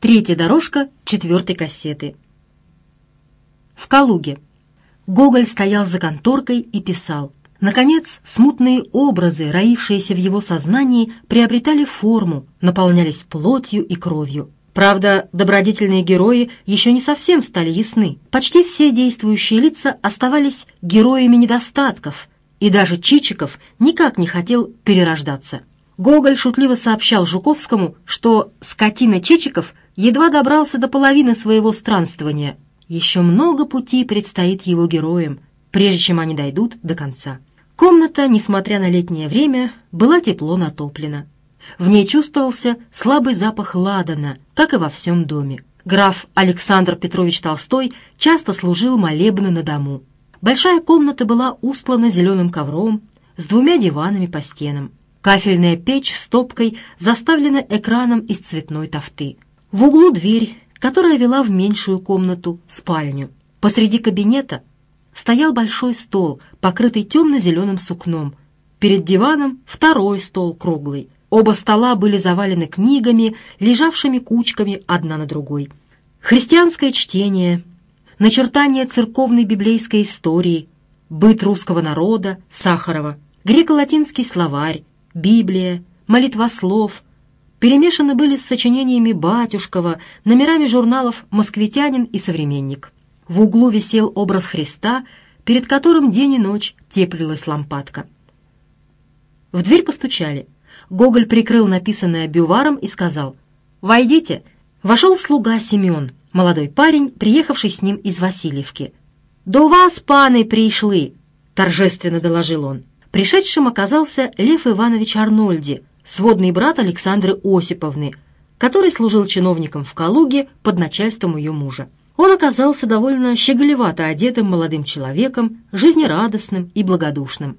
Третья дорожка четвертой кассеты. В Калуге. Гоголь стоял за конторкой и писал. Наконец, смутные образы, роившиеся в его сознании, приобретали форму, наполнялись плотью и кровью. Правда, добродетельные герои еще не совсем стали ясны. Почти все действующие лица оставались героями недостатков, и даже Чичиков никак не хотел перерождаться. Гоголь шутливо сообщал Жуковскому, что «скотина Чичиков» едва добрался до половины своего странствования. Еще много пути предстоит его героям, прежде чем они дойдут до конца. Комната, несмотря на летнее время, была тепло натоплена. В ней чувствовался слабый запах ладана, как и во всем доме. Граф Александр Петрович Толстой часто служил молебны на дому. Большая комната была устлана зеленым ковром с двумя диванами по стенам. Кафельная печь с топкой заставлена экраном из цветной тофты – в углу дверь, которая вела в меньшую комнату, спальню. Посреди кабинета стоял большой стол, покрытый темно-зеленым сукном. Перед диваном второй стол круглый. Оба стола были завалены книгами, лежавшими кучками одна на другой. Христианское чтение, начертание церковной библейской истории, быт русского народа, Сахарова, греко-латинский словарь, Библия, молитва слов, перемешаны были с сочинениями Батюшкова, номерами журналов «Москвитянин» и «Современник». В углу висел образ Христа, перед которым день и ночь теплилась лампадка. В дверь постучали. Гоголь прикрыл написанное бюваром и сказал «Войдите». Вошел слуга Семен, молодой парень, приехавший с ним из Васильевки. «До вас, паны, пришли!» — торжественно доложил он. Пришедшим оказался Лев Иванович Арнольди — сводный брат Александры Осиповны, который служил чиновником в Калуге под начальством ее мужа. Он оказался довольно щеголевато одетым молодым человеком, жизнерадостным и благодушным.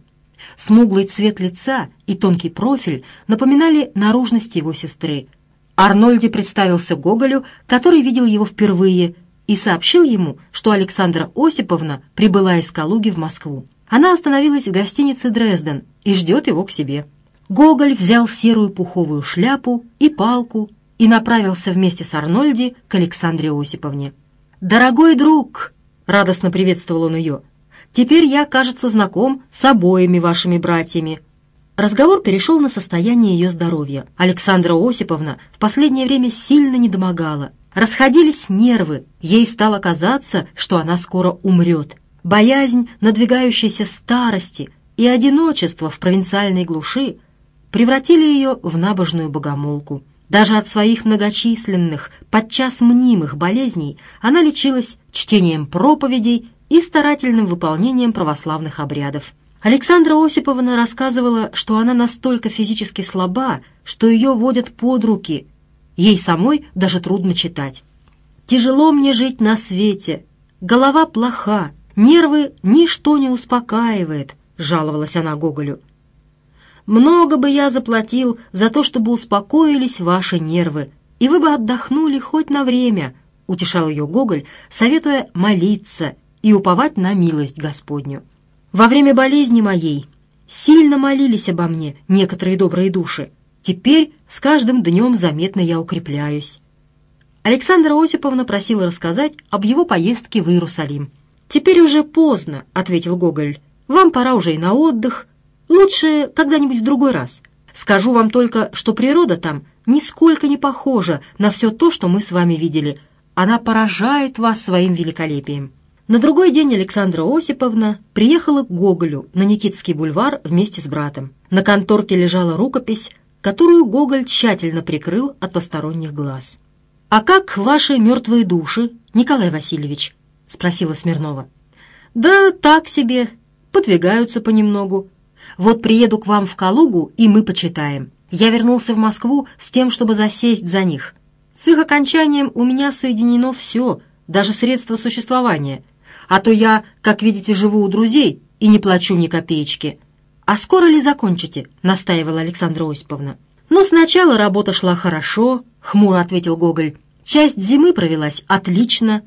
Смуглый цвет лица и тонкий профиль напоминали наружность его сестры. Арнольди представился Гоголю, который видел его впервые, и сообщил ему, что Александра Осиповна прибыла из Калуги в Москву. Она остановилась в гостинице «Дрезден» и ждет его к себе. Гоголь взял серую пуховую шляпу и палку и направился вместе с Арнольди к Александре Осиповне. «Дорогой друг!» — радостно приветствовал он ее. «Теперь я, кажется, знаком с обоими вашими братьями». Разговор перешел на состояние ее здоровья. Александра Осиповна в последнее время сильно недомогала. Расходились нервы, ей стало казаться, что она скоро умрет. Боязнь надвигающейся старости и одиночество в провинциальной глуши — превратили ее в набожную богомолку. Даже от своих многочисленных, подчас мнимых болезней она лечилась чтением проповедей и старательным выполнением православных обрядов. Александра Осиповна рассказывала, что она настолько физически слаба, что ее водят под руки. Ей самой даже трудно читать. «Тяжело мне жить на свете. Голова плоха, нервы ничто не успокаивает», — жаловалась она Гоголю много бы я заплатил за то, чтобы успокоились ваши нервы, и вы бы отдохнули хоть на время», — утешал ее Гоголь, советуя молиться и уповать на милость Господню. «Во время болезни моей сильно молились обо мне некоторые добрые души. Теперь с каждым днем заметно я укрепляюсь». Александра Осиповна просила рассказать об его поездке в Иерусалим. «Теперь уже поздно», — ответил Гоголь. «Вам пора уже и на отдых, Лучше когда-нибудь в другой раз. Скажу вам только, что природа там нисколько не похожа на все то, что мы с вами видели. Она поражает вас своим великолепием». На другой день Александра Осиповна приехала к Гоголю на Никитский бульвар вместе с братом. На конторке лежала рукопись, которую Гоголь тщательно прикрыл от посторонних глаз. «А как ваши мертвые души, Николай Васильевич?» — спросила Смирнова. «Да так себе, подвигаются понемногу», вот приеду к вам в Калугу, и мы почитаем. Я вернулся в Москву с тем, чтобы засесть за них. С их окончанием у меня соединено все, даже средства существования. А то я, как видите, живу у друзей и не плачу ни копеечки. «А скоро ли закончите?» — настаивала Александра Осиповна. «Но сначала работа шла хорошо», — хмуро ответил Гоголь. «Часть зимы провелась отлично».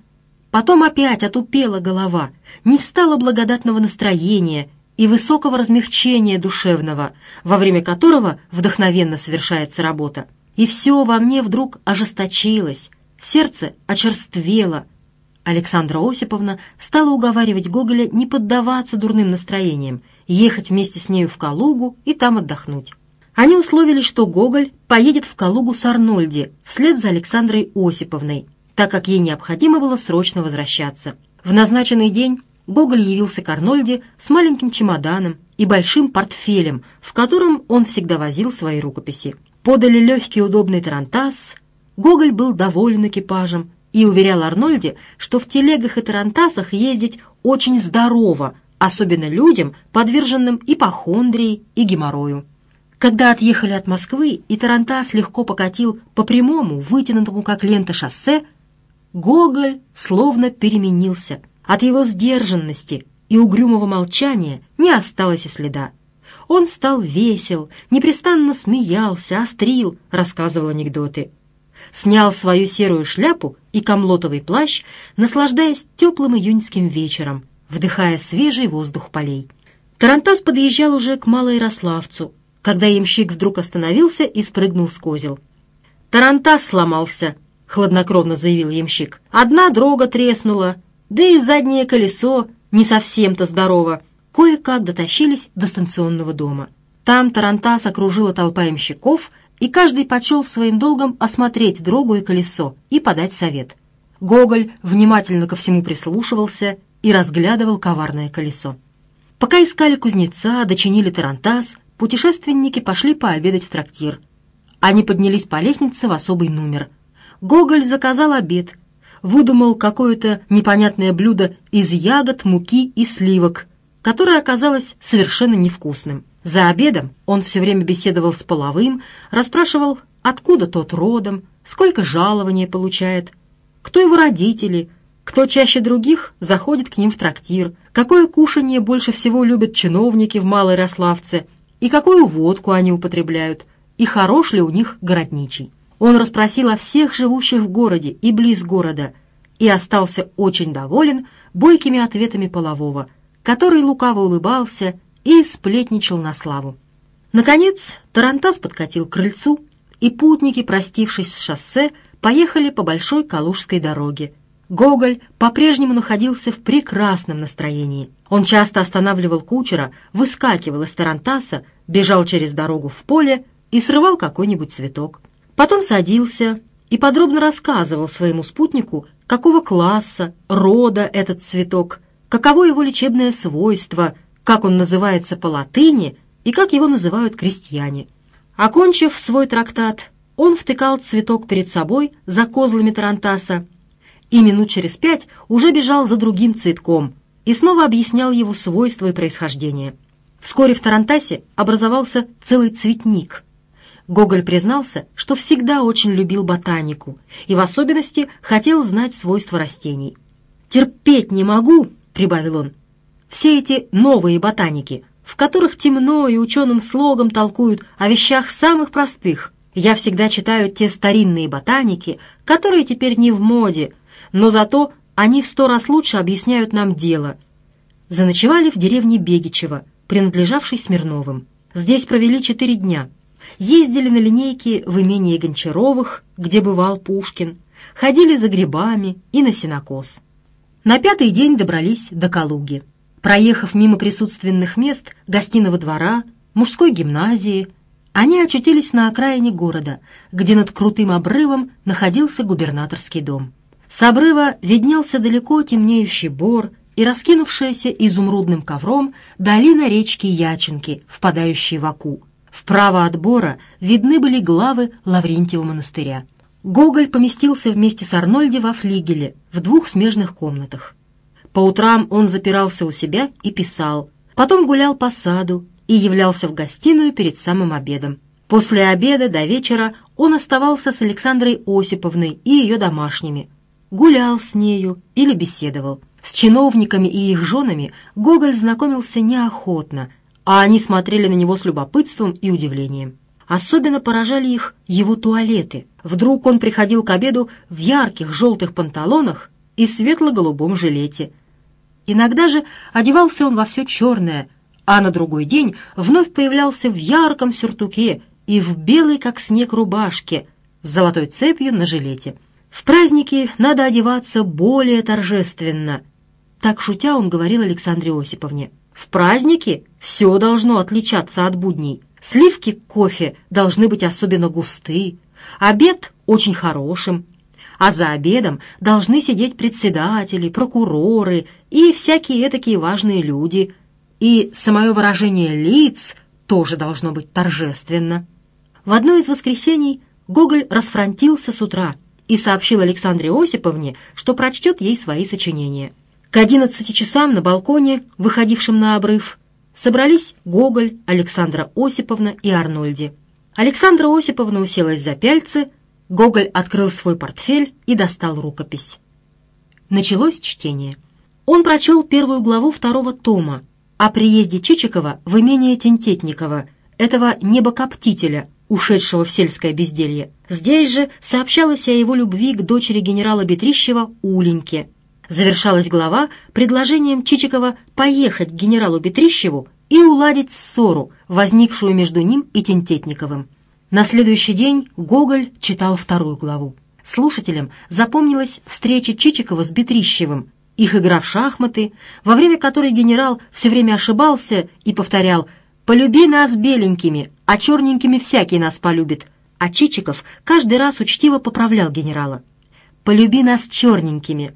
Потом опять отупела голова, не стало благодатного настроения — и высокого размягчения душевного, во время которого вдохновенно совершается работа. И все во мне вдруг ожесточилось, сердце очерствело. Александра Осиповна стала уговаривать Гоголя не поддаваться дурным настроениям, ехать вместе с нею в Калугу и там отдохнуть. Они условились, что Гоголь поедет в Калугу с Арнольди вслед за Александрой Осиповной, так как ей необходимо было срочно возвращаться. В назначенный день Гоголь явился к Арнольде с маленьким чемоданом и большим портфелем, в котором он всегда возил свои рукописи. Подали легкий удобный тарантас. Гоголь был доволен экипажем и уверял Арнольде, что в телегах и тарантасах ездить очень здорово, особенно людям, подверженным ипохондрии и геморрою. Когда отъехали от Москвы, и Тарантас легко покатил по прямому, вытянутому как лента шоссе, Гоголь словно переменился – от его сдержанности и угрюмого молчания не осталось и следа. Он стал весел, непрестанно смеялся, острил, рассказывал анекдоты. Снял свою серую шляпу и комлотовый плащ, наслаждаясь теплым июньским вечером, вдыхая свежий воздух полей. Тарантас подъезжал уже к Малоярославцу, когда ямщик вдруг остановился и спрыгнул с козел. «Тарантас сломался», — хладнокровно заявил ямщик. «Одна дрога треснула, да и заднее колесо не совсем-то здорово, кое-как дотащились до станционного дома. Там Тарантас окружила толпа имщиков, и каждый почел своим долгом осмотреть дрогу колесо и подать совет. Гоголь внимательно ко всему прислушивался и разглядывал коварное колесо. Пока искали кузнеца, дочинили Тарантас, путешественники пошли пообедать в трактир. Они поднялись по лестнице в особый номер. Гоголь заказал обед, выдумал какое-то непонятное блюдо из ягод, муки и сливок, которое оказалось совершенно невкусным. За обедом он все время беседовал с половым, расспрашивал, откуда тот родом, сколько жалования получает, кто его родители, кто чаще других заходит к ним в трактир, какое кушанье больше всего любят чиновники в Малой Рославце и какую водку они употребляют, и хорош ли у них городничий. Он расспросил о всех живущих в городе и близ города и остался очень доволен бойкими ответами Полового, который лукаво улыбался и сплетничал на славу. Наконец, Тарантас подкатил к крыльцу, и путники, простившись с шоссе, поехали по Большой Калужской дороге. Гоголь по-прежнему находился в прекрасном настроении. Он часто останавливал кучера, выскакивал из Тарантаса, бежал через дорогу в поле и срывал какой-нибудь цветок. Потом садился и подробно рассказывал своему спутнику, какого класса, рода этот цветок, каково его лечебное свойство, как он называется по латыни и как его называют крестьяне. Окончив свой трактат, он втыкал цветок перед собой за козлами Тарантаса и минут через пять уже бежал за другим цветком и снова объяснял его свойства и происхождение. Вскоре в Тарантасе образовался целый цветник – Гоголь признался, что всегда очень любил ботанику и в особенности хотел знать свойства растений. «Терпеть не могу», — прибавил он, — «все эти новые ботаники, в которых темно и ученым слогом толкуют о вещах самых простых. Я всегда читаю те старинные ботаники, которые теперь не в моде, но зато они в сто раз лучше объясняют нам дело». Заночевали в деревне Бегичево, принадлежавшей Смирновым. Здесь провели четыре дня — ездили на линейке в имении Гончаровых, где бывал Пушкин, ходили за грибами и на сенокос. На пятый день добрались до Калуги. Проехав мимо присутственных мест, гостиного двора, мужской гимназии, они очутились на окраине города, где над крутым обрывом находился губернаторский дом. С обрыва виднелся далеко темнеющий бор и раскинувшаяся изумрудным ковром долина речки Яченки, впадающей в Аку, Вправо от Бора видны были главы Лаврентьева монастыря. Гоголь поместился вместе с Арнольди во флигеле в двух смежных комнатах. По утрам он запирался у себя и писал, потом гулял по саду и являлся в гостиную перед самым обедом. После обеда до вечера он оставался с Александрой Осиповной и ее домашними, гулял с нею или беседовал. С чиновниками и их женами Гоголь знакомился неохотно – а они смотрели на него с любопытством и удивлением. Особенно поражали их его туалеты. Вдруг он приходил к обеду в ярких желтых панталонах и светло-голубом жилете. Иногда же одевался он во все черное, а на другой день вновь появлялся в ярком сюртуке и в белой, как снег, рубашке с золотой цепью на жилете. В праздники надо одеваться более торжественно. Так шутя он говорил Александре Осиповне. «В праздники все должно отличаться от будней. Сливки к кофе должны быть особенно густы, обед очень хорошим, а за обедом должны сидеть председатели, прокуроры и всякие такие важные люди. И самое выражение лиц тоже должно быть торжественно. В одно из воскресений Гоголь расфронтился с утра и сообщил Александре Осиповне, что прочтет ей свои сочинения. К одиннадцати часам на балконе, выходившем на обрыв, собрались Гоголь, Александра Осиповна и Арнольди. Александра Осиповна уселась за пяльцы, Гоголь открыл свой портфель и достал рукопись. Началось чтение. Он прочел первую главу второго тома о приезде Чичикова в имение Тентетникова, этого небокоптителя, ушедшего в сельское безделье. Здесь же сообщалось о его любви к дочери генерала Бетрищева Уленьке – завершалась глава предложением Чичикова поехать к генералу Петрищеву и уладить ссору, возникшую между ним и Тентетниковым. На следующий день Гоголь читал вторую главу. Слушателям запомнилась встреча Чичикова с Бетрищевым, их игра в шахматы, во время которой генерал все время ошибался и повторял «Полюби нас беленькими, а черненькими всякий нас полюбит», а Чичиков каждый раз учтиво поправлял генерала. «Полюби нас черненькими,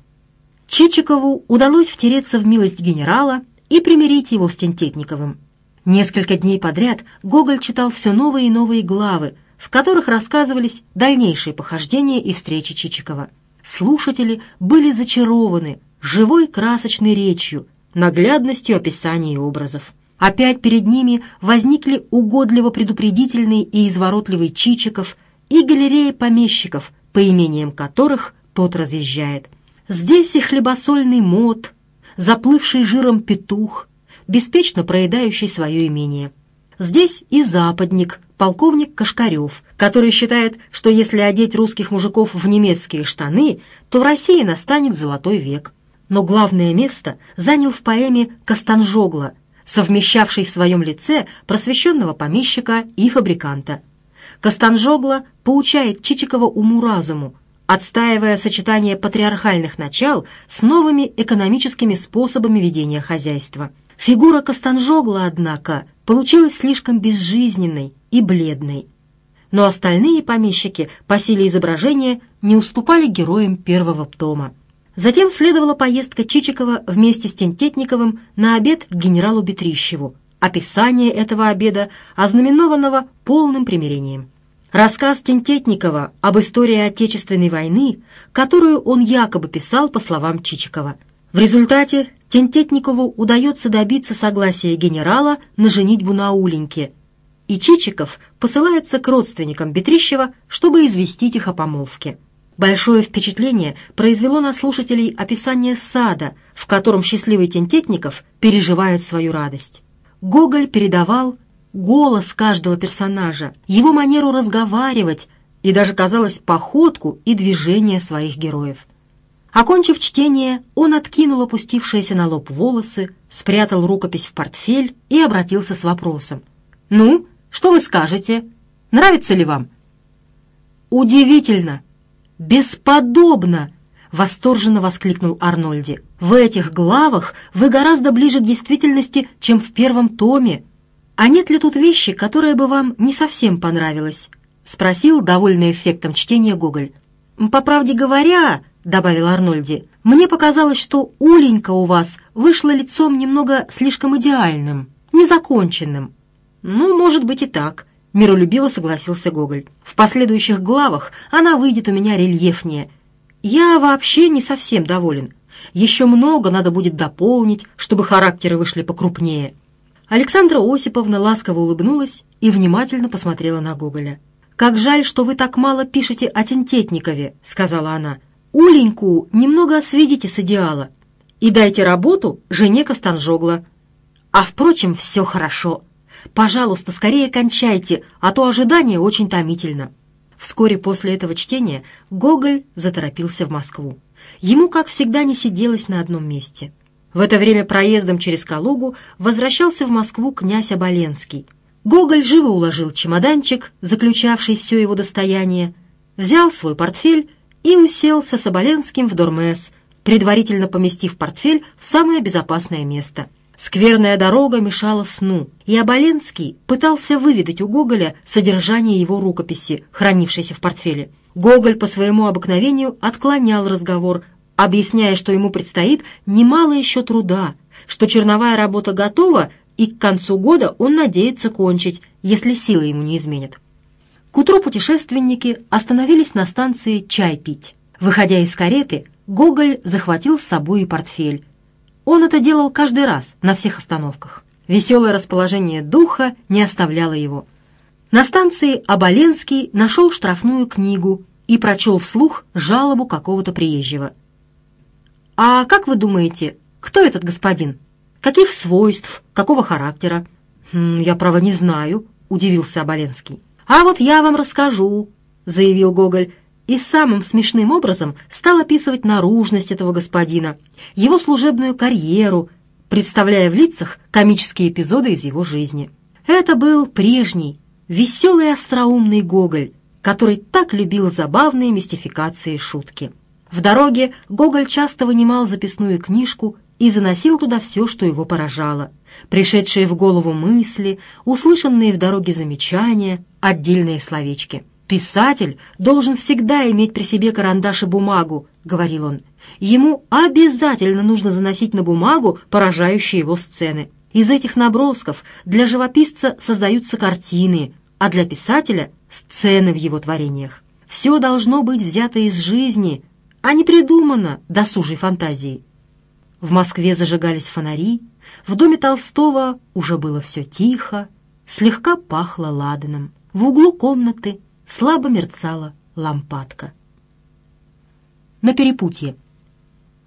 Чичикову удалось втереться в милость генерала и примирить его с Тентетниковым. Несколько дней подряд Гоголь читал все новые и новые главы, в которых рассказывались дальнейшие похождения и встречи Чичикова. Слушатели были зачарованы живой красочной речью, наглядностью описаний и образов. Опять перед ними возникли угодливо предупредительный и изворотливый Чичиков и галерея помещиков, по имениям которых тот разъезжает – Здесь и хлебосольный мод, заплывший жиром петух, беспечно проедающий свое имение. Здесь и западник, полковник Кашкарев, который считает, что если одеть русских мужиков в немецкие штаны, то в России настанет золотой век. Но главное место занял в поэме Костанжогла, совмещавший в своем лице просвещенного помещика и фабриканта. Костанжогла поучает Чичикова уму-разуму, отстаивая сочетание патриархальных начал с новыми экономическими способами ведения хозяйства. Фигура Костанжогла, однако, получилась слишком безжизненной и бледной. Но остальные помещики по силе изображения не уступали героям первого птома. Затем следовала поездка Чичикова вместе с Тентетниковым на обед к генералу Бетрищеву. Описание этого обеда, ознаменованного полным примирением. Рассказ Тентетникова об истории Отечественной войны, которую он якобы писал по словам Чичикова. В результате Тентетникову удается добиться согласия генерала на женитьбу на Уленьке, и Чичиков посылается к родственникам Бетрищева, чтобы известить их о помолвке. Большое впечатление произвело на слушателей описание сада, в котором счастливый Тентетников переживает свою радость. Гоголь передавал голос каждого персонажа, его манеру разговаривать и даже, казалось, походку и движение своих героев. Окончив чтение, он откинул опустившиеся на лоб волосы, спрятал рукопись в портфель и обратился с вопросом. «Ну, что вы скажете? Нравится ли вам?» «Удивительно! Бесподобно!» — восторженно воскликнул Арнольди. «В этих главах вы гораздо ближе к действительности, чем в первом томе. «А нет ли тут вещи, которая бы вам не совсем понравилась?» — спросил, довольный эффектом чтения, Гоголь. «По правде говоря», — добавил Арнольди, — «мне показалось, что Уленька у вас вышла лицом немного слишком идеальным, незаконченным». «Ну, может быть и так», — миролюбиво согласился Гоголь. «В последующих главах она выйдет у меня рельефнее. Я вообще не совсем доволен. Еще много надо будет дополнить, чтобы характеры вышли покрупнее». Александра Осиповна ласково улыбнулась и внимательно посмотрела на Гоголя. «Как жаль, что вы так мало пишете о Тентетникове», — сказала она. «Уленьку немного осведите с идеала и дайте работу жене Костанжогла. А, впрочем, все хорошо. Пожалуйста, скорее кончайте, а то ожидание очень томительно». Вскоре после этого чтения Гоголь заторопился в Москву. Ему, как всегда, не сиделось на одном месте — в это время проездом через Калугу возвращался в Москву князь Оболенский. Гоголь живо уложил чемоданчик, заключавший все его достояние, взял свой портфель и уселся с Оболенским в Дормес, предварительно поместив портфель в самое безопасное место. Скверная дорога мешала сну, и Оболенский пытался выведать у Гоголя содержание его рукописи, хранившейся в портфеле. Гоголь по своему обыкновению отклонял разговор, объясняя, что ему предстоит немало еще труда, что черновая работа готова, и к концу года он надеется кончить, если силы ему не изменят. К утру путешественники остановились на станции чай пить. Выходя из кареты, Гоголь захватил с собой портфель. Он это делал каждый раз, на всех остановках. Веселое расположение духа не оставляло его. На станции Оболенский нашел штрафную книгу и прочел вслух жалобу какого-то приезжего – а как вы думаете, кто этот господин? Каких свойств, какого характера? Хм, я, право, не знаю, удивился Оболенский. А вот я вам расскажу, заявил Гоголь и самым смешным образом стал описывать наружность этого господина, его служебную карьеру, представляя в лицах комические эпизоды из его жизни. Это был прежний, веселый остроумный Гоголь, который так любил забавные мистификации и шутки. В дороге Гоголь часто вынимал записную книжку и заносил туда все, что его поражало. Пришедшие в голову мысли, услышанные в дороге замечания, отдельные словечки. «Писатель должен всегда иметь при себе карандаш и бумагу», — говорил он. «Ему обязательно нужно заносить на бумагу поражающие его сцены. Из этих набросков для живописца создаются картины, а для писателя — сцены в его творениях. Все должно быть взято из жизни — а не придумано досужей фантазией. В Москве зажигались фонари, в доме Толстого уже было все тихо, слегка пахло ладаном. В углу комнаты слабо мерцала лампадка. На перепутье.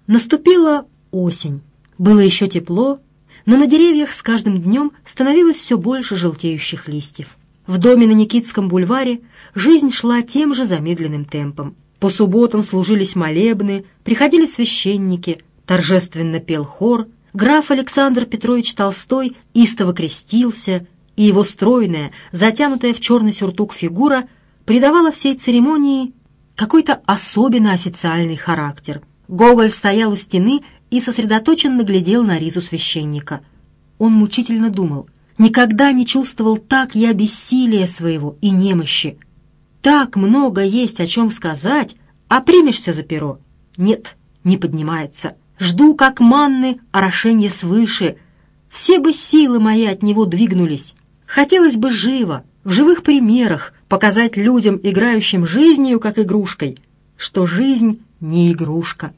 Наступила осень. Было еще тепло, но на деревьях с каждым днем становилось все больше желтеющих листьев. В доме на Никитском бульваре жизнь шла тем же замедленным темпом. По субботам служились молебны, приходили священники, торжественно пел хор, граф Александр Петрович Толстой истово крестился, и его стройная, затянутая в черный сюртук фигура придавала всей церемонии какой-то особенно официальный характер. Гоголь стоял у стены и сосредоточенно глядел на ризу священника. Он мучительно думал, никогда не чувствовал так я бессилия своего и немощи, так много есть о чем сказать, а примешься за перо. Нет, не поднимается. Жду, как манны, орошение свыше. Все бы силы мои от него двигнулись. Хотелось бы живо, в живых примерах, показать людям, играющим жизнью, как игрушкой, что жизнь не игрушка.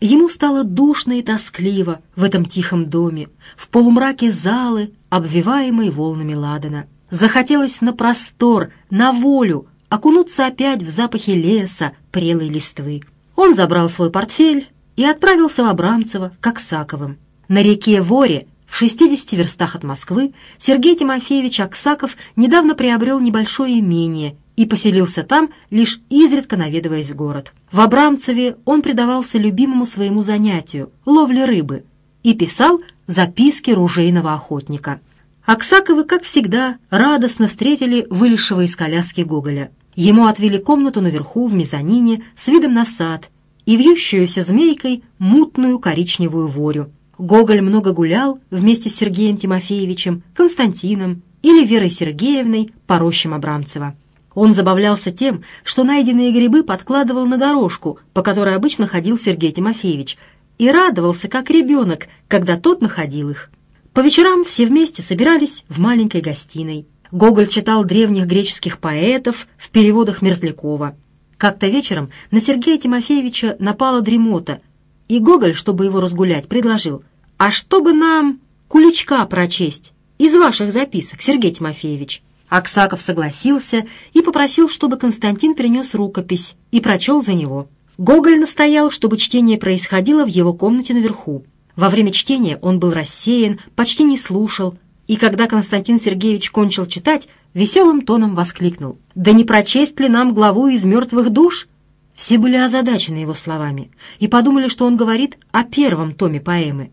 Ему стало душно и тоскливо в этом тихом доме, в полумраке залы, обвиваемой волнами Ладана. Захотелось на простор, на волю, окунуться опять в запахи леса, прелой листвы. Он забрал свой портфель и отправился в Абрамцево к Аксаковым. На реке Воре, в 60 верстах от Москвы, Сергей Тимофеевич Аксаков недавно приобрел небольшое имение и поселился там, лишь изредка наведываясь в город. В Абрамцеве он предавался любимому своему занятию – ловле рыбы и писал записки ружейного охотника – Аксаковы, как всегда, радостно встретили вылезшего из коляски Гоголя. Ему отвели комнату наверху в мезонине с видом на сад и вьющуюся змейкой мутную коричневую ворю. Гоголь много гулял вместе с Сергеем Тимофеевичем, Константином или Верой Сергеевной по рощам Абрамцева. Он забавлялся тем, что найденные грибы подкладывал на дорожку, по которой обычно ходил Сергей Тимофеевич, и радовался, как ребенок, когда тот находил их. По вечерам все вместе собирались в маленькой гостиной. Гоголь читал древних греческих поэтов в переводах Мерзлякова. Как-то вечером на Сергея Тимофеевича напала дремота, и Гоголь, чтобы его разгулять, предложил «А что бы нам куличка прочесть из ваших записок, Сергей Тимофеевич?» Аксаков согласился и попросил, чтобы Константин принес рукопись и прочел за него. Гоголь настоял, чтобы чтение происходило в его комнате наверху. Во время чтения он был рассеян, почти не слушал, и когда Константин Сергеевич кончил читать, веселым тоном воскликнул. «Да не прочесть ли нам главу из мертвых душ?» Все были озадачены его словами и подумали, что он говорит о первом томе поэмы.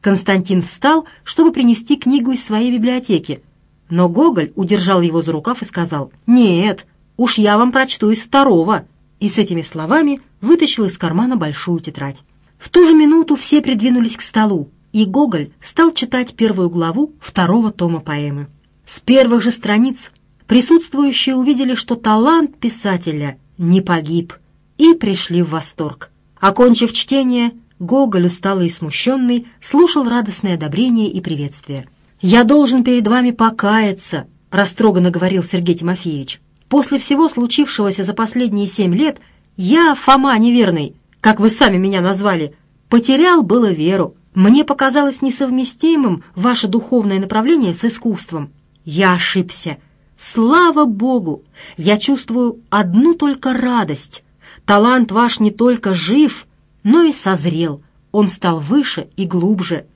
Константин встал, чтобы принести книгу из своей библиотеки, но Гоголь удержал его за рукав и сказал «Нет, уж я вам прочту из второго», и с этими словами вытащил из кармана большую тетрадь. В ту же минуту все придвинулись к столу, и Гоголь стал читать первую главу второго тома поэмы. С первых же страниц присутствующие увидели, что талант писателя не погиб, и пришли в восторг. Окончив чтение, Гоголь, усталый и смущенный, слушал радостное одобрение и приветствие. «Я должен перед вами покаяться», — растроганно говорил Сергей Тимофеевич. «После всего случившегося за последние семь лет я, Фома неверный, как вы сами меня назвали, потерял было веру. Мне показалось несовместимым ваше духовное направление с искусством. Я ошибся. Слава Богу! Я чувствую одну только радость. Талант ваш не только жив, но и созрел. Он стал выше и глубже.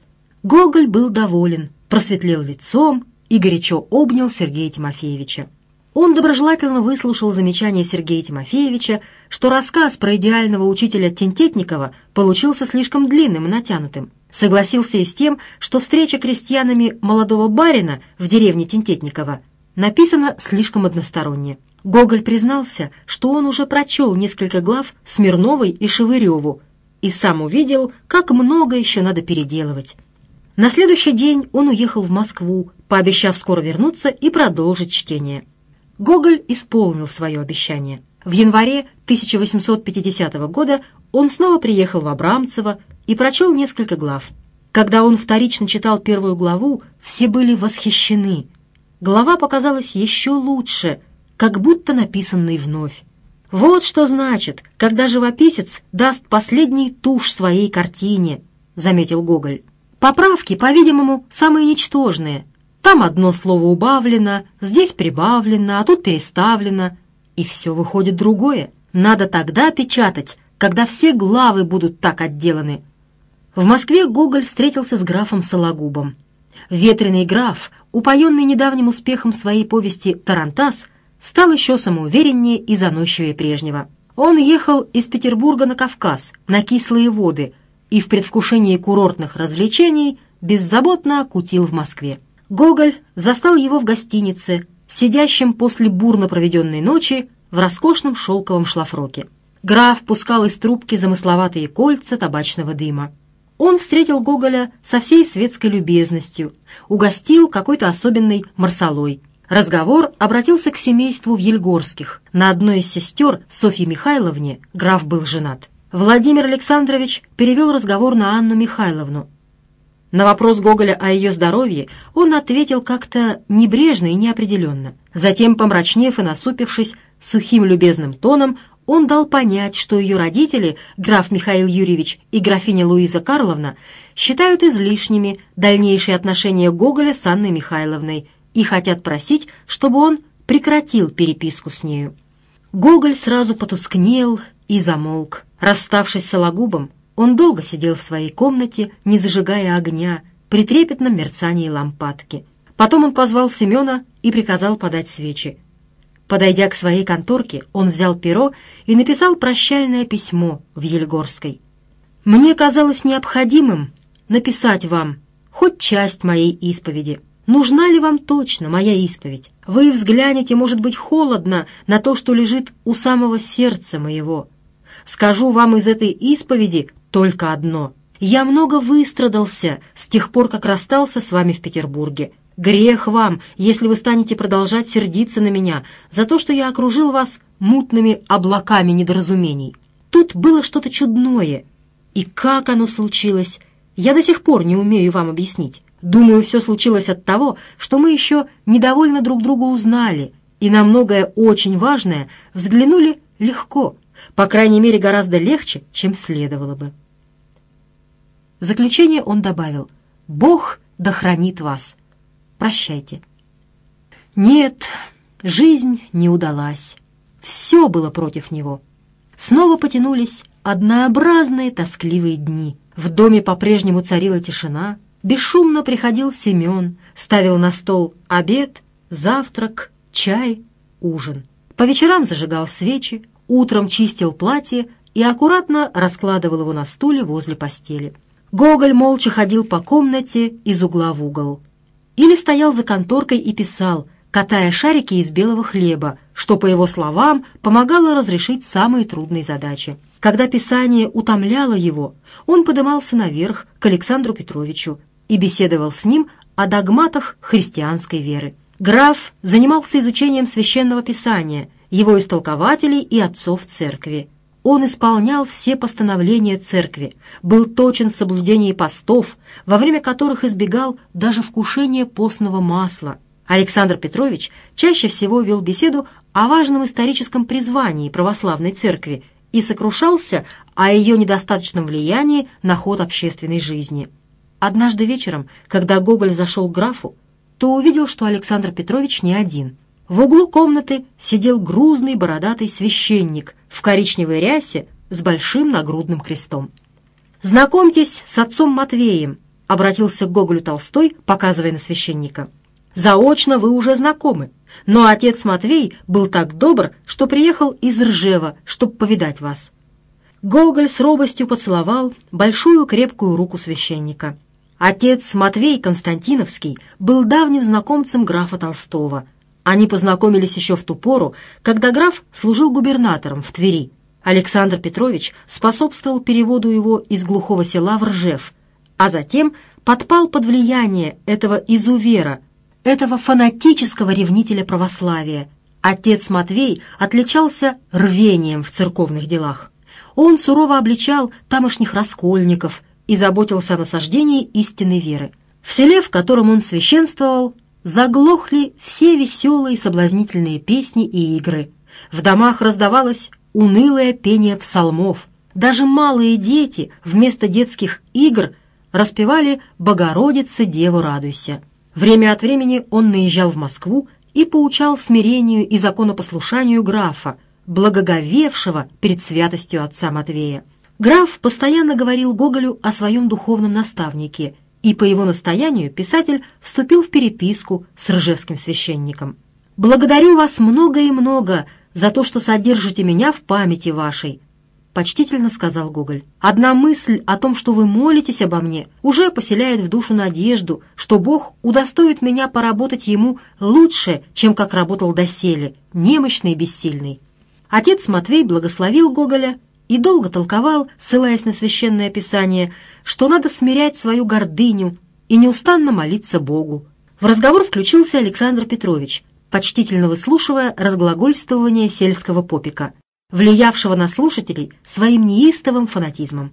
Гоголь был доволен, просветлел лицом и горячо обнял Сергея Тимофеевича. Он доброжелательно выслушал замечание Сергея Тимофеевича, что рассказ про идеального учителя Тентетникова получился слишком длинным и натянутым. Согласился и с тем, что встреча крестьянами молодого барина в деревне Тентетникова написана слишком односторонне. Гоголь признался, что он уже прочел несколько глав Смирновой и Шевыреву и сам увидел, как много еще надо переделывать. На следующий день он уехал в Москву, пообещав скоро вернуться и продолжить чтение. Гоголь исполнил свое обещание. В январе 1850 года он снова приехал в Абрамцево и прочел несколько глав. Когда он вторично читал первую главу, все были восхищены. Глава показалась еще лучше, как будто написанной вновь. Вот что значит, когда живописец даст последний тушь своей картине, заметил Гоголь. Поправки, по-видимому, самые ничтожные, там одно слово убавлено, здесь прибавлено, а тут переставлено. И все выходит другое. Надо тогда печатать, когда все главы будут так отделаны. В Москве Гоголь встретился с графом Сологубом. Ветреный граф, упоенный недавним успехом своей повести «Тарантас», стал еще самоувереннее и заносчивее прежнего. Он ехал из Петербурга на Кавказ, на кислые воды, и в предвкушении курортных развлечений беззаботно кутил в Москве. Гоголь застал его в гостинице, сидящим после бурно проведенной ночи в роскошном шелковом шлафроке. Граф пускал из трубки замысловатые кольца табачного дыма. Он встретил Гоголя со всей светской любезностью, угостил какой-то особенной марсалой. Разговор обратился к семейству в Ельгорских. На одной из сестер, Софье Михайловне, граф был женат. Владимир Александрович перевел разговор на Анну Михайловну, на вопрос Гоголя о ее здоровье он ответил как-то небрежно и неопределенно. Затем, помрачнев и насупившись, сухим любезным тоном он дал понять, что ее родители, граф Михаил Юрьевич и графиня Луиза Карловна, считают излишними дальнейшие отношения Гоголя с Анной Михайловной и хотят просить, чтобы он прекратил переписку с нею. Гоголь сразу потускнел и замолк. Расставшись с Сологубом, он долго сидел в своей комнате, не зажигая огня, при трепетном мерцании лампадки. Потом он позвал Семена и приказал подать свечи. Подойдя к своей конторке, он взял перо и написал прощальное письмо в Ельгорской. «Мне казалось необходимым написать вам хоть часть моей исповеди. Нужна ли вам точно моя исповедь? Вы взглянете, может быть, холодно на то, что лежит у самого сердца моего. Скажу вам из этой исповеди только одно. Я много выстрадался с тех пор, как расстался с вами в Петербурге. Грех вам, если вы станете продолжать сердиться на меня за то, что я окружил вас мутными облаками недоразумений. Тут было что-то чудное, и как оно случилось, я до сих пор не умею вам объяснить. Думаю, все случилось от того, что мы еще недовольно друг друга узнали, и на многое очень важное взглянули легко – по крайней мере, гораздо легче, чем следовало бы. В заключение он добавил «Бог да хранит вас! Прощайте!» Нет, жизнь не удалась. Все было против него. Снова потянулись однообразные тоскливые дни. В доме по-прежнему царила тишина. Бесшумно приходил Семен, ставил на стол обед, завтрак, чай, ужин. По вечерам зажигал свечи, утром чистил платье и аккуратно раскладывал его на стуле возле постели. Гоголь молча ходил по комнате из угла в угол. Или стоял за конторкой и писал, катая шарики из белого хлеба, что, по его словам, помогало разрешить самые трудные задачи. Когда писание утомляло его, он подымался наверх к Александру Петровичу и беседовал с ним о догматах христианской веры. Граф занимался изучением священного писания – его истолкователей и отцов церкви. Он исполнял все постановления церкви, был точен в соблюдении постов, во время которых избегал даже вкушения постного масла. Александр Петрович чаще всего вел беседу о важном историческом призвании православной церкви и сокрушался о ее недостаточном влиянии на ход общественной жизни. Однажды вечером, когда Гоголь зашел к графу, то увидел, что Александр Петрович не один – в углу комнаты сидел грузный бородатый священник в коричневой рясе с большим нагрудным крестом. «Знакомьтесь с отцом Матвеем», — обратился к Гоголю Толстой, показывая на священника. «Заочно вы уже знакомы, но отец Матвей был так добр, что приехал из Ржева, чтобы повидать вас». Гоголь с робостью поцеловал большую крепкую руку священника. Отец Матвей Константиновский был давним знакомцем графа Толстого — они познакомились еще в ту пору, когда граф служил губернатором в Твери. Александр Петрович способствовал переводу его из глухого села в Ржев, а затем подпал под влияние этого изувера, этого фанатического ревнителя православия. Отец Матвей отличался рвением в церковных делах. Он сурово обличал тамошних раскольников и заботился о насаждении истинной веры. В селе, в котором он священствовал, заглохли все веселые соблазнительные песни и игры. В домах раздавалось унылое пение псалмов. Даже малые дети вместо детских игр распевали Богородице Деву радуйся». Время от времени он наезжал в Москву и поучал смирению и законопослушанию графа, благоговевшего перед святостью отца Матвея. Граф постоянно говорил Гоголю о своем духовном наставнике – и по его настоянию писатель вступил в переписку с ржевским священником. «Благодарю вас много и много за то, что содержите меня в памяти вашей», — почтительно сказал Гоголь. «Одна мысль о том, что вы молитесь обо мне, уже поселяет в душу надежду, что Бог удостоит меня поработать Ему лучше, чем как работал доселе, немощный и бессильный». Отец Матвей благословил Гоголя и долго толковал, ссылаясь на священное писание, что надо смирять свою гордыню и неустанно молиться Богу. В разговор включился Александр Петрович, почтительно выслушивая разглагольствование сельского попика, влиявшего на слушателей своим неистовым фанатизмом.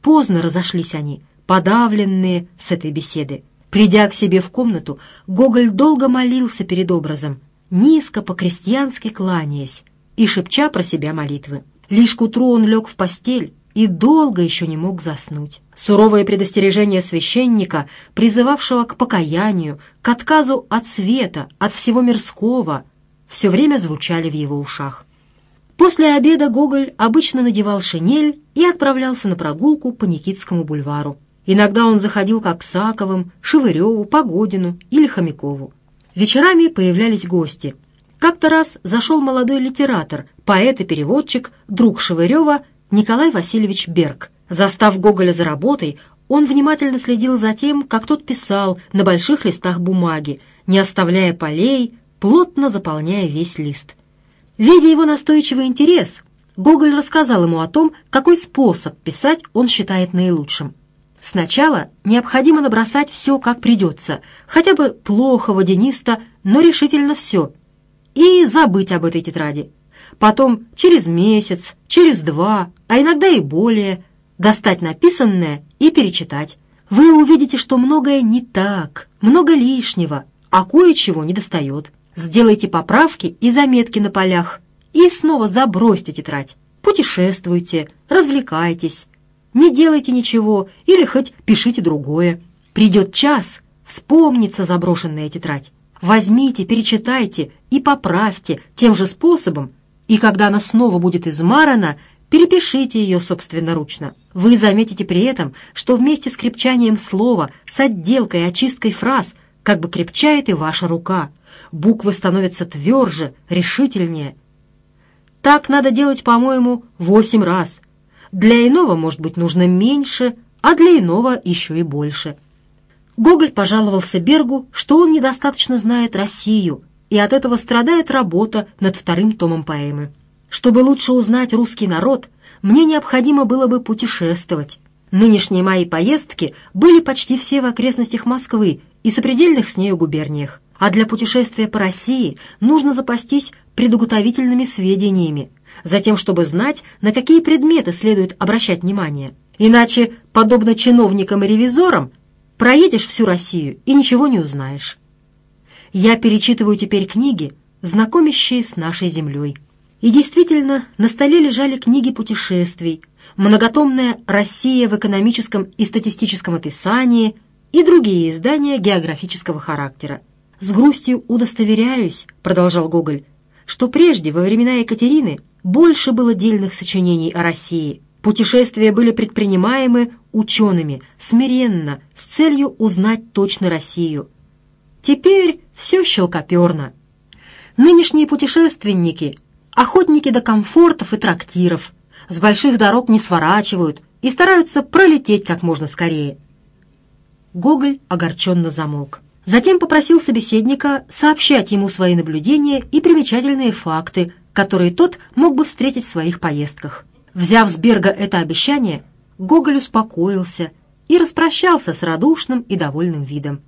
Поздно разошлись они, подавленные с этой беседы. Придя к себе в комнату, Гоголь долго молился перед образом, низко по-крестьянски кланяясь и шепча про себя молитвы. Лишь к утру он лег в постель и долго еще не мог заснуть. Суровое предостережение священника, призывавшего к покаянию, к отказу от света, от всего мирского, все время звучали в его ушах. После обеда Гоголь обычно надевал шинель и отправлялся на прогулку по Никитскому бульвару. Иногда он заходил к Аксаковым, Шевыреву, Погодину или Хомякову. Вечерами появлялись гости. Как-то раз зашел молодой литератор, поэт и переводчик, друг Шевырева Николай Васильевич Берг. Застав Гоголя за работой, он внимательно следил за тем, как тот писал на больших листах бумаги, не оставляя полей, плотно заполняя весь лист. Видя его настойчивый интерес, Гоголь рассказал ему о том, какой способ писать он считает наилучшим. Сначала необходимо набросать все, как придется, хотя бы плохо, водянисто, но решительно все, и забыть об этой тетради – потом через месяц, через два, а иногда и более, достать написанное и перечитать. Вы увидите, что многое не так, много лишнего, а кое-чего недостает. Сделайте поправки и заметки на полях, и снова забросьте тетрадь. Путешествуйте, развлекайтесь, не делайте ничего или хоть пишите другое. Придет час, вспомнится заброшенная тетрадь. Возьмите, перечитайте и поправьте тем же способом, и когда она снова будет измарана, перепишите ее собственноручно. Вы заметите при этом, что вместе с крепчанием слова, с отделкой и очисткой фраз как бы крепчает и ваша рука. Буквы становятся тверже, решительнее. Так надо делать, по-моему, восемь раз. Для иного, может быть, нужно меньше, а для иного еще и больше. Гоголь пожаловался Бергу, что он недостаточно знает Россию – и от этого страдает работа над вторым томом поэмы. Чтобы лучше узнать русский народ, мне необходимо было бы путешествовать. Нынешние мои поездки были почти все в окрестностях Москвы и сопредельных с нею губерниях. А для путешествия по России нужно запастись предуготовительными сведениями, затем, чтобы знать, на какие предметы следует обращать внимание. Иначе, подобно чиновникам и ревизорам, проедешь всю Россию и ничего не узнаешь. Я перечитываю теперь книги, знакомящие с нашей землей. И действительно, на столе лежали книги путешествий, многотомная «Россия в экономическом и статистическом описании» и другие издания географического характера. «С грустью удостоверяюсь», — продолжал Гоголь, «что прежде, во времена Екатерины, больше было дельных сочинений о России. Путешествия были предпринимаемы учеными, смиренно, с целью узнать точно Россию. Теперь все щелкоперно. Нынешние путешественники – охотники до комфортов и трактиров, с больших дорог не сворачивают и стараются пролететь как можно скорее. Гоголь огорченно замолк. Затем попросил собеседника сообщать ему свои наблюдения и примечательные факты, которые тот мог бы встретить в своих поездках. Взяв с Берга это обещание, Гоголь успокоился и распрощался с радушным и довольным видом.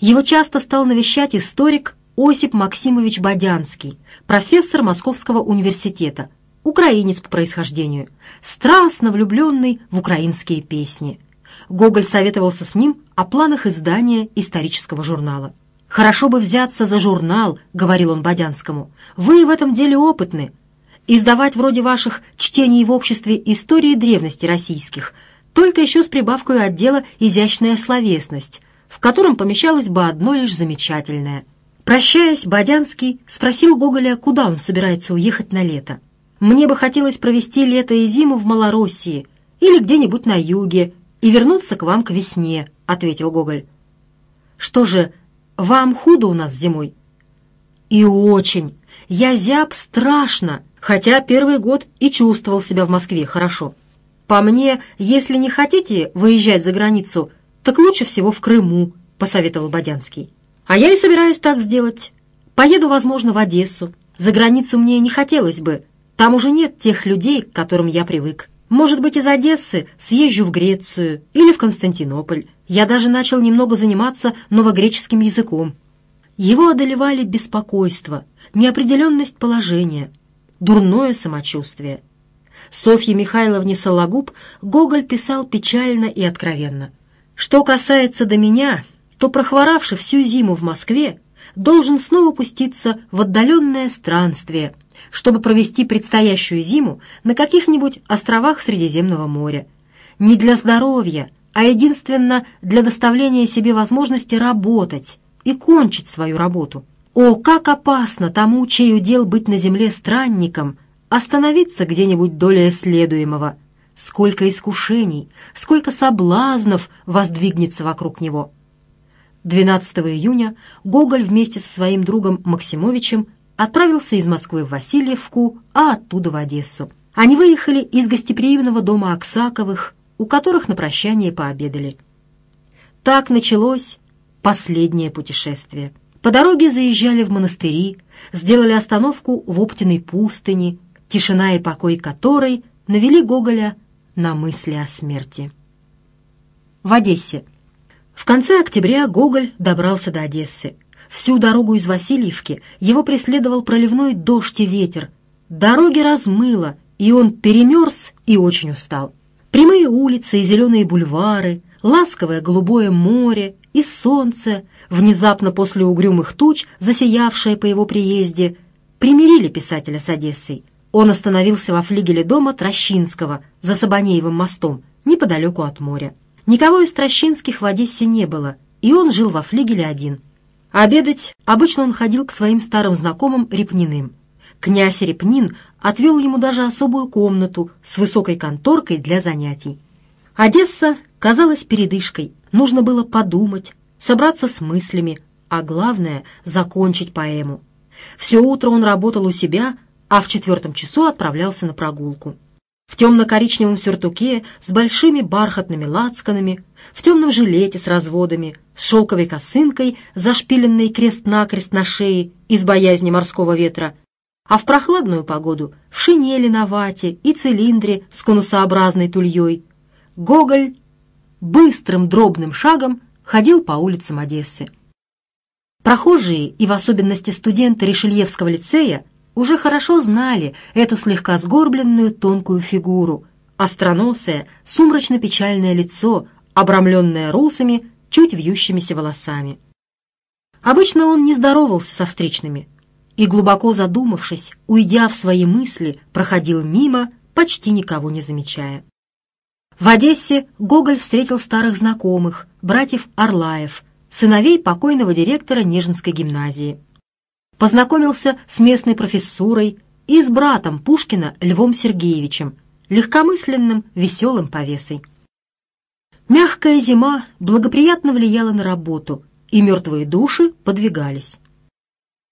Его часто стал навещать историк Осип Максимович Бодянский, профессор Московского университета, украинец по происхождению, страстно влюбленный в украинские песни. Гоголь советовался с ним о планах издания исторического журнала. «Хорошо бы взяться за журнал», — говорил он Бодянскому. «Вы в этом деле опытны. Издавать вроде ваших чтений в обществе истории древности российских, только еще с прибавкой отдела «Изящная словесность», в котором помещалось бы одно лишь замечательное. Прощаясь, Бодянский спросил Гоголя, куда он собирается уехать на лето. «Мне бы хотелось провести лето и зиму в Малороссии или где-нибудь на юге и вернуться к вам к весне», — ответил Гоголь. «Что же, вам худо у нас зимой?» «И очень. Я зяб страшно, хотя первый год и чувствовал себя в Москве хорошо. По мне, если не хотите выезжать за границу — так лучше всего в Крыму», — посоветовал Бодянский. «А я и собираюсь так сделать. Поеду, возможно, в Одессу. За границу мне не хотелось бы. Там уже нет тех людей, к которым я привык. Может быть, из Одессы съезжу в Грецию или в Константинополь. Я даже начал немного заниматься новогреческим языком». Его одолевали беспокойство, неопределенность положения, дурное самочувствие. Софье Михайловне Сологуб Гоголь писал печально и откровенно – что касается до меня, то, прохворавший всю зиму в Москве, должен снова пуститься в отдаленное странствие, чтобы провести предстоящую зиму на каких-нибудь островах Средиземного моря. Не для здоровья, а единственно для доставления себе возможности работать и кончить свою работу. О, как опасно тому, чей удел быть на земле странником, остановиться где-нибудь доля следуемого – сколько искушений, сколько соблазнов воздвигнется вокруг него. 12 июня Гоголь вместе со своим другом Максимовичем отправился из Москвы в Васильевку, а оттуда в Одессу. Они выехали из гостеприимного дома Аксаковых, у которых на прощание пообедали. Так началось последнее путешествие. По дороге заезжали в монастыри, сделали остановку в Оптиной пустыне, тишина и покой которой навели Гоголя на мысли о смерти. В Одессе. В конце октября Гоголь добрался до Одессы. Всю дорогу из Васильевки его преследовал проливной дождь и ветер. Дороги размыло, и он перемерз и очень устал. Прямые улицы и зеленые бульвары, ласковое голубое море и солнце, внезапно после угрюмых туч, засиявшее по его приезде, примирили писателя с Одессой – он остановился во флигеле дома Трощинского за Сабанеевым мостом, неподалеку от моря. Никого из Трощинских в Одессе не было, и он жил во флигеле один. Обедать обычно он ходил к своим старым знакомым Репниным. Князь Репнин отвел ему даже особую комнату с высокой конторкой для занятий. Одесса казалась передышкой. Нужно было подумать, собраться с мыслями, а главное — закончить поэму. Все утро он работал у себя а в четвертом часу отправлялся на прогулку. В темно-коричневом сюртуке с большими бархатными лацканами, в темном жилете с разводами, с шелковой косынкой, зашпиленной крест-накрест на шее из боязни морского ветра, а в прохладную погоду в шинели на вате и цилиндре с конусообразной тульей. Гоголь быстрым дробным шагом ходил по улицам Одессы. Прохожие, и в особенности студенты Ришельевского лицея, уже хорошо знали эту слегка сгорбленную тонкую фигуру, остроносое, сумрачно-печальное лицо, обрамленное русами, чуть вьющимися волосами. Обычно он не здоровался со встречными и, глубоко задумавшись, уйдя в свои мысли, проходил мимо, почти никого не замечая. В Одессе Гоголь встретил старых знакомых, братьев Орлаев, сыновей покойного директора Нежинской гимназии – познакомился с местной профессурой и с братом Пушкина Львом Сергеевичем, легкомысленным, веселым повесой. Мягкая зима благоприятно влияла на работу, и мертвые души подвигались.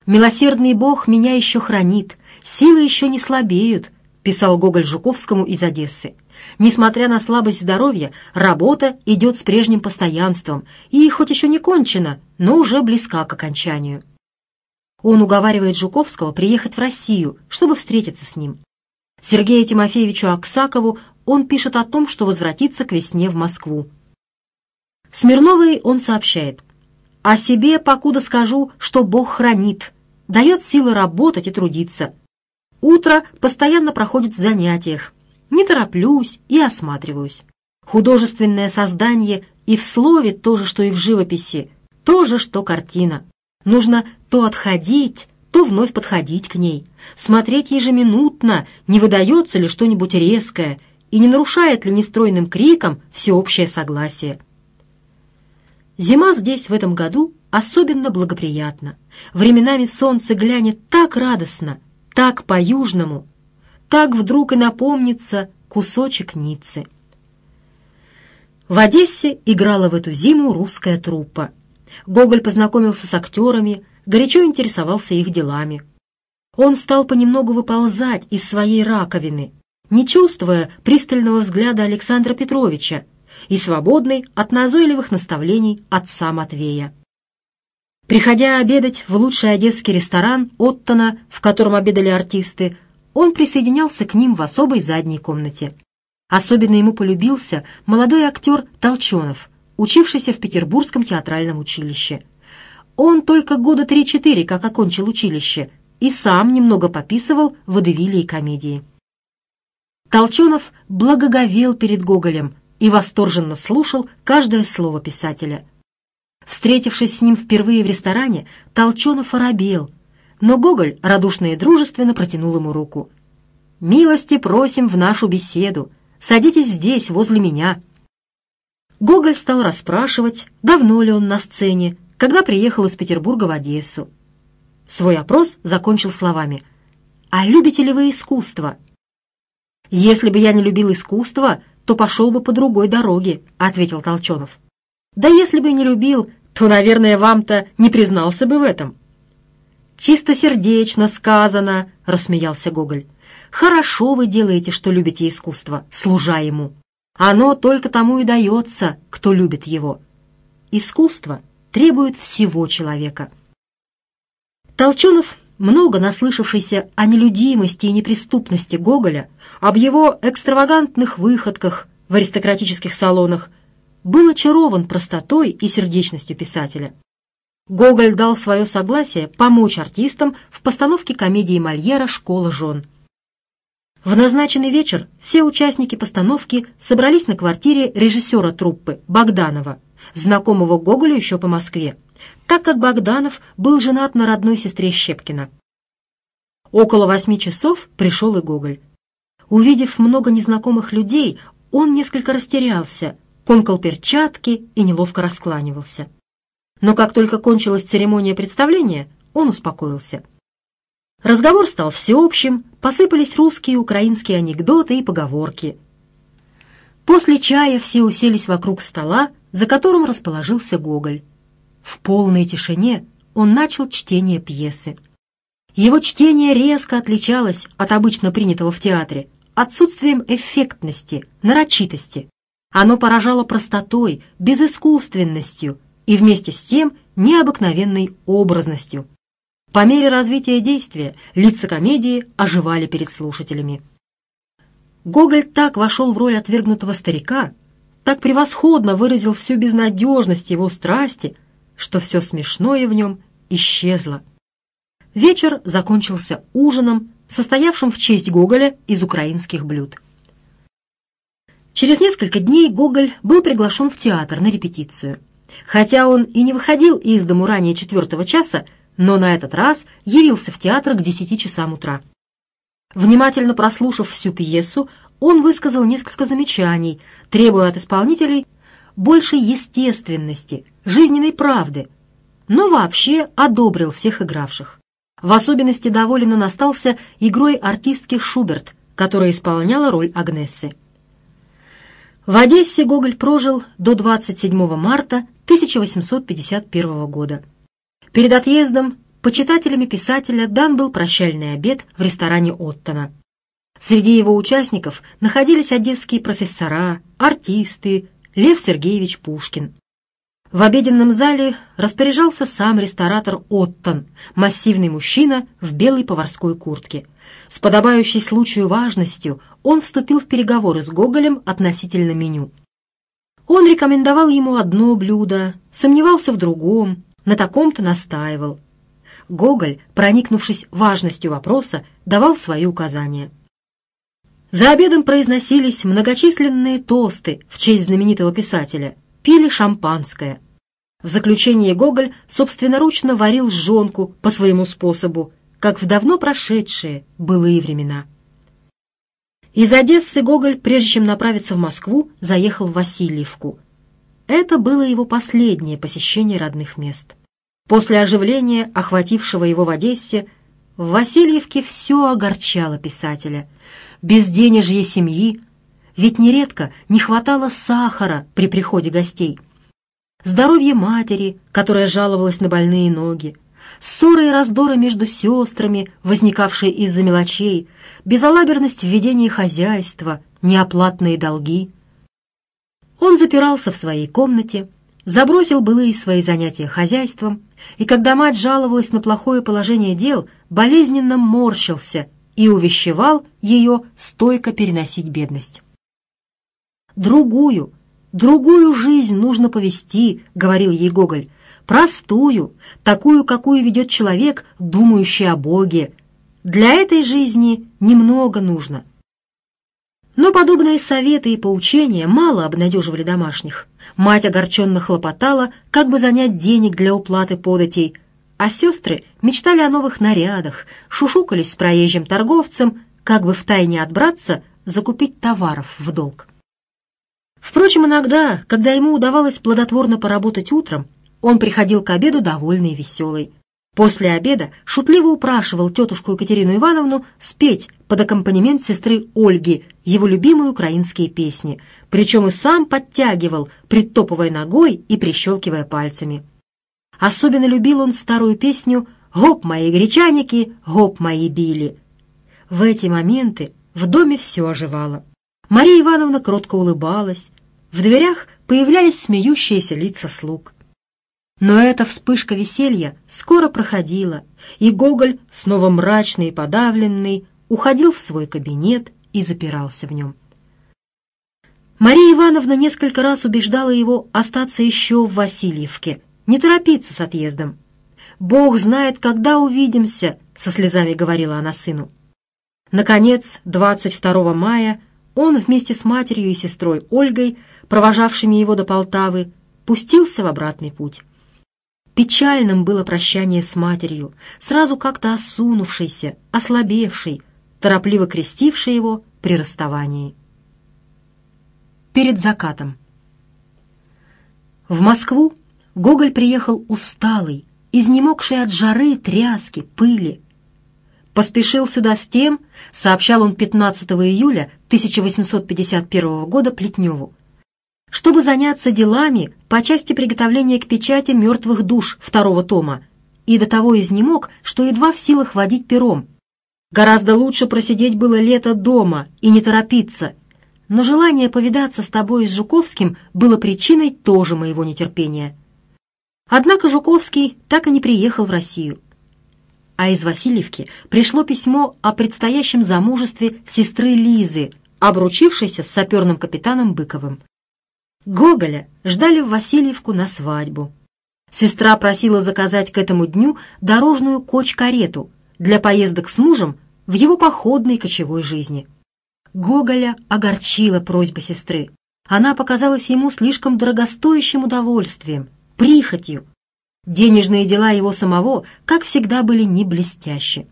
«Милосердный Бог меня еще хранит, силы еще не слабеют», писал Гоголь Жуковскому из Одессы. «Несмотря на слабость здоровья, работа идет с прежним постоянством, и хоть еще не кончена, но уже близка к окончанию». Он уговаривает Жуковского приехать в Россию, чтобы встретиться с ним. Сергею Тимофеевичу Аксакову он пишет о том, что возвратится к весне в Москву. Смирновой он сообщает. «О себе, покуда скажу, что Бог хранит, дает силы работать и трудиться. Утро постоянно проходит в занятиях. Не тороплюсь и осматриваюсь. Художественное создание и в слове то же, что и в живописи, то же, что картина. Нужно то отходить, то вновь подходить к ней, смотреть ежеминутно, не выдается ли что-нибудь резкое и не нарушает ли нестройным криком всеобщее согласие. Зима здесь в этом году особенно благоприятна. Временами солнце глянет так радостно, так по-южному, так вдруг и напомнится кусочек Ниццы. В Одессе играла в эту зиму русская труппа – Гоголь познакомился с актерами, горячо интересовался их делами. Он стал понемногу выползать из своей раковины, не чувствуя пристального взгляда Александра Петровича и свободный от назойливых наставлений отца Матвея. Приходя обедать в лучший одесский ресторан «Оттона», в котором обедали артисты, он присоединялся к ним в особой задней комнате. Особенно ему полюбился молодой актер Толченов – учившийся в Петербургском театральном училище. Он только года 3-4 как окончил училище и сам немного пописывал в водевиле и комедии. Толченов благоговел перед Гоголем и восторженно слушал каждое слово писателя. Встретившись с ним впервые в ресторане, Толченов оробел, но Гоголь радушно и дружественно протянул ему руку. «Милости просим в нашу беседу. Садитесь здесь, возле меня», Гоголь стал расспрашивать, давно ли он на сцене, когда приехал из Петербурга в Одессу. Свой опрос закончил словами «А любите ли вы искусство?» «Если бы я не любил искусство, то пошел бы по другой дороге», — ответил Толчонов. «Да если бы и не любил, то, наверное, вам-то не признался бы в этом». «Чистосердечно сказано», — рассмеялся Гоголь. «Хорошо вы делаете, что любите искусство, служа ему». Оно только тому и дается, кто любит его. Искусство требует всего человека. Толченов, много наслышавшийся о нелюдимости и неприступности Гоголя, об его экстравагантных выходках в аристократических салонах, был очарован простотой и сердечностью писателя. Гоголь дал свое согласие помочь артистам в постановке комедии Мольера «Школа жен», в назначенный вечер все участники постановки собрались на квартире режиссера труппы Богданова, знакомого Гоголю еще по Москве, так как Богданов был женат на родной сестре Щепкина. Около восьми часов пришел и Гоголь. Увидев много незнакомых людей, он несколько растерялся, комкал перчатки и неловко раскланивался. Но как только кончилась церемония представления, он успокоился. Разговор стал всеобщим, посыпались русские и украинские анекдоты и поговорки. После чая все уселись вокруг стола, за которым расположился Гоголь. В полной тишине он начал чтение пьесы. Его чтение резко отличалось от обычно принятого в театре отсутствием эффектности, нарочитости. Оно поражало простотой, безыскусственностью и вместе с тем необыкновенной образностью. По мере развития действия лица комедии оживали перед слушателями. Гоголь так вошел в роль отвергнутого старика, так превосходно выразил всю безнадежность его страсти, что все смешное в нем исчезло. Вечер закончился ужином, состоявшим в честь Гоголя из украинских блюд. Через несколько дней Гоголь был приглашен в театр на репетицию. Хотя он и не выходил из дому ранее четвертого часа, но на этот раз явился в театр к 10 часам утра. Внимательно прослушав всю пьесу, он высказал несколько замечаний, требуя от исполнителей больше естественности, жизненной правды, но вообще одобрил всех игравших. В особенности доволен он остался игрой артистки Шуберт, которая исполняла роль Агнессы. В Одессе Гоголь прожил до 27 марта 1851 года. Перед отъездом почитателями писателя дан был прощальный обед в ресторане Оттона. Среди его участников находились одесские профессора, артисты, Лев Сергеевич Пушкин. В обеденном зале распоряжался сам ресторатор Оттон, массивный мужчина в белой поварской куртке. С подобающей случаю важностью он вступил в переговоры с Гоголем относительно меню. Он рекомендовал ему одно блюдо, сомневался в другом, на таком-то настаивал. Гоголь, проникнувшись важностью вопроса, давал свои указания. За обедом произносились многочисленные тосты в честь знаменитого писателя, пили шампанское. В заключение Гоголь собственноручно варил жонку по своему способу, как в давно прошедшие былые времена. Из Одессы Гоголь, прежде чем направиться в Москву, заехал в Васильевку – это было его последнее посещение родных мест. После оживления, охватившего его в Одессе, в Васильевке все огорчало писателя. Безденежье семьи, ведь нередко не хватало сахара при приходе гостей. Здоровье матери, которая жаловалась на больные ноги, ссоры и раздоры между сестрами, возникавшие из-за мелочей, безалаберность в ведении хозяйства, неоплатные долги — он запирался в своей комнате, забросил былые свои занятия хозяйством, и когда мать жаловалась на плохое положение дел, болезненно морщился и увещевал ее стойко переносить бедность. «Другую, другую жизнь нужно повести», — говорил ей Гоголь, «простую, такую, какую ведет человек, думающий о Боге. Для этой жизни немного нужно, но подобные советы и поучения мало обнадеживали домашних. Мать огорченно хлопотала, как бы занять денег для уплаты податей, а сестры мечтали о новых нарядах, шушукались с проезжим торговцем, как бы втайне от братца закупить товаров в долг. Впрочем, иногда, когда ему удавалось плодотворно поработать утром, он приходил к обеду довольный и веселый. После обеда шутливо упрашивал тетушку Екатерину Ивановну спеть под аккомпанемент сестры Ольги его любимые украинские песни, причем и сам подтягивал, притопывая ногой и прищелкивая пальцами. Особенно любил он старую песню «Гоп, мои гречаники, гоп, мои били». В эти моменты в доме все оживало. Мария Ивановна кротко улыбалась. В дверях появлялись смеющиеся лица слуг. Но эта вспышка веселья скоро проходила, и Гоголь, снова мрачный и подавленный, уходил в свой кабинет и запирался в нем. Мария Ивановна несколько раз убеждала его остаться еще в Васильевке, не торопиться с отъездом. «Бог знает, когда увидимся», — со слезами говорила она сыну. Наконец, 22 мая он вместе с матерью и сестрой Ольгой, провожавшими его до Полтавы, пустился в обратный путь. Печальным было прощание с матерью, сразу как-то осунувшейся, ослабевшей, торопливо крестившей его при расставании. Перед закатом. В Москву Гоголь приехал усталый, изнемогший от жары, тряски, пыли. Поспешил сюда с тем, сообщал он 15 июля 1851 года Плетневу, чтобы заняться делами по части приготовления к печати «Мертвых душ» второго тома, и до того изнемог, что едва в силах водить пером. Гораздо лучше просидеть было лето дома и не торопиться, но желание повидаться с тобой и с Жуковским было причиной тоже моего нетерпения. Однако Жуковский так и не приехал в Россию. А из Васильевки пришло письмо о предстоящем замужестве сестры Лизы, обручившейся с саперным капитаном Быковым. Гоголя ждали в Васильевку на свадьбу. Сестра просила заказать к этому дню дорожную коч-карету для поездок с мужем в его походной кочевой жизни. Гоголя огорчила просьба сестры. Она показалась ему слишком дорогостоящим удовольствием, прихотью. Денежные дела его самого, как всегда, были не блестящи.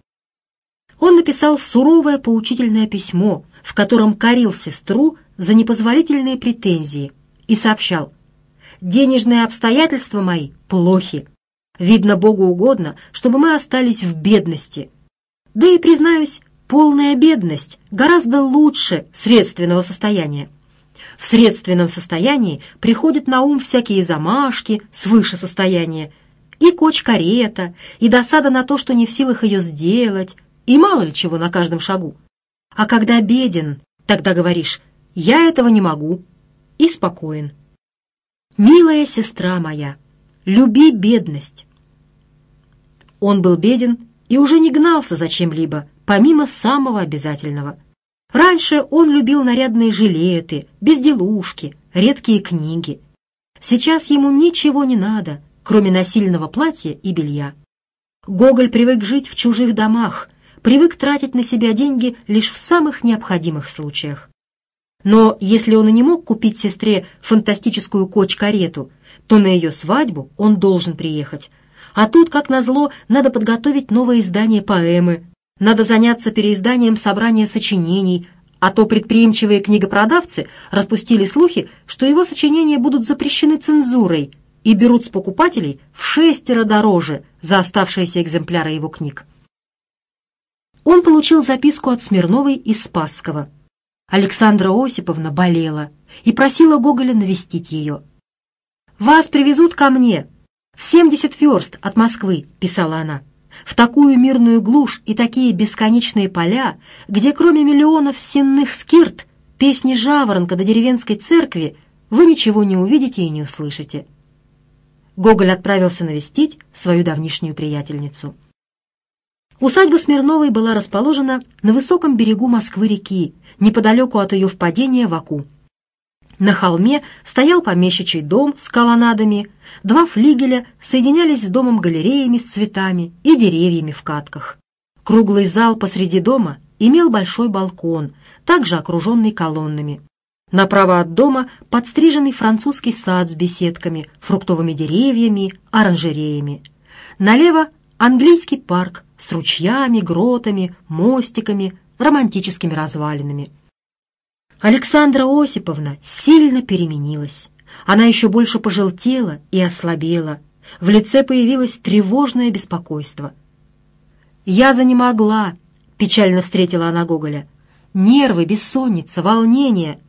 Он написал суровое поучительное письмо, в котором корил сестру за непозволительные претензии – и сообщал. «Денежные обстоятельства мои плохи. Видно, Богу угодно, чтобы мы остались в бедности. Да и, признаюсь, полная бедность гораздо лучше средственного состояния. В средственном состоянии приходят на ум всякие замашки свыше состояния, и коч-карета, и досада на то, что не в силах ее сделать, и мало ли чего на каждом шагу. А когда беден, тогда говоришь «я этого не могу», и спокоен. «Милая сестра моя, люби бедность!» Он был беден и уже не гнался за чем-либо, помимо самого обязательного. Раньше он любил нарядные жилеты, безделушки, редкие книги. Сейчас ему ничего не надо, кроме насильного платья и белья. Гоголь привык жить в чужих домах, привык тратить на себя деньги лишь в самых необходимых случаях. Но если он и не мог купить сестре фантастическую коч-карету, то на ее свадьбу он должен приехать. А тут, как назло, надо подготовить новое издание поэмы, надо заняться переизданием собрания сочинений, а то предприимчивые книгопродавцы распустили слухи, что его сочинения будут запрещены цензурой и берут с покупателей в шестеро дороже за оставшиеся экземпляры его книг. Он получил записку от Смирновой из Спасского – Александра Осиповна болела и просила Гоголя навестить ее. «Вас привезут ко мне. В 70 верст от Москвы», — писала она. «В такую мирную глушь и такие бесконечные поля, где кроме миллионов сенных скирт, песни жаворонка до деревенской церкви, вы ничего не увидите и не услышите». Гоголь отправился навестить свою давнишнюю приятельницу. Усадьба Смирновой была расположена на высоком берегу Москвы-реки, неподалеку от ее впадения в Аку. На холме стоял помещичий дом с колоннадами, два флигеля соединялись с домом галереями с цветами и деревьями в катках. Круглый зал посреди дома имел большой балкон, также окруженный колоннами. Направо от дома подстриженный французский сад с беседками, фруктовыми деревьями, оранжереями. Налево английский парк с ручьями, гротами, мостиками, романтическими развалинами. Александра Осиповна сильно переменилась. Она еще больше пожелтела и ослабела. В лице появилось тревожное беспокойство. «Я занемогла», — печально встретила она Гоголя. «Нервы, бессонница, волнение».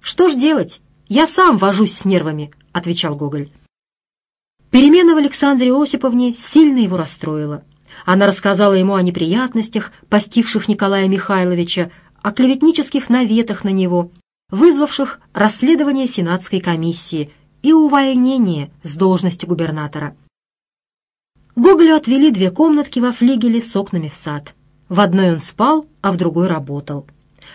«Что ж делать? Я сам вожусь с нервами», — отвечал Гоголь. Перемена в Александре Осиповне сильно его расстроила. Она рассказала ему о неприятностях, постигших Николая Михайловича, о клеветнических наветах на него, вызвавших расследование Сенатской комиссии и увольнение с должности губернатора. Гоголю отвели две комнатки во флигеле с окнами в сад. В одной он спал, а в другой работал.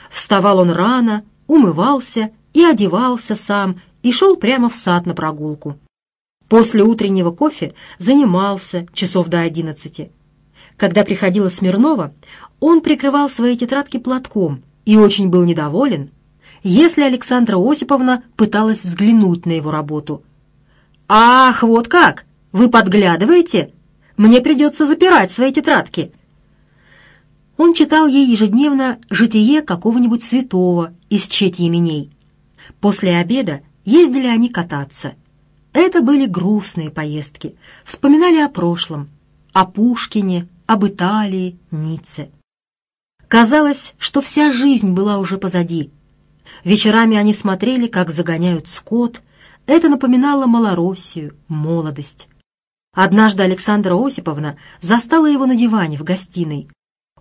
Вставал он рано, умывался и одевался сам, и шел прямо в сад на прогулку. После утреннего кофе занимался часов до одиннадцати. Когда приходила Смирнова, он прикрывал свои тетрадки платком и очень был недоволен, если Александра Осиповна пыталась взглянуть на его работу. «Ах, вот как! Вы подглядываете? Мне придется запирать свои тетрадки!» Он читал ей ежедневно «Житие какого-нибудь святого» из четьеменей. После обеда ездили они кататься. Это были грустные поездки. Вспоминали о прошлом, о Пушкине, об Италии, Ницце. Казалось, что вся жизнь была уже позади. Вечерами они смотрели, как загоняют скот. Это напоминало Малороссию, молодость. Однажды Александра Осиповна застала его на диване в гостиной.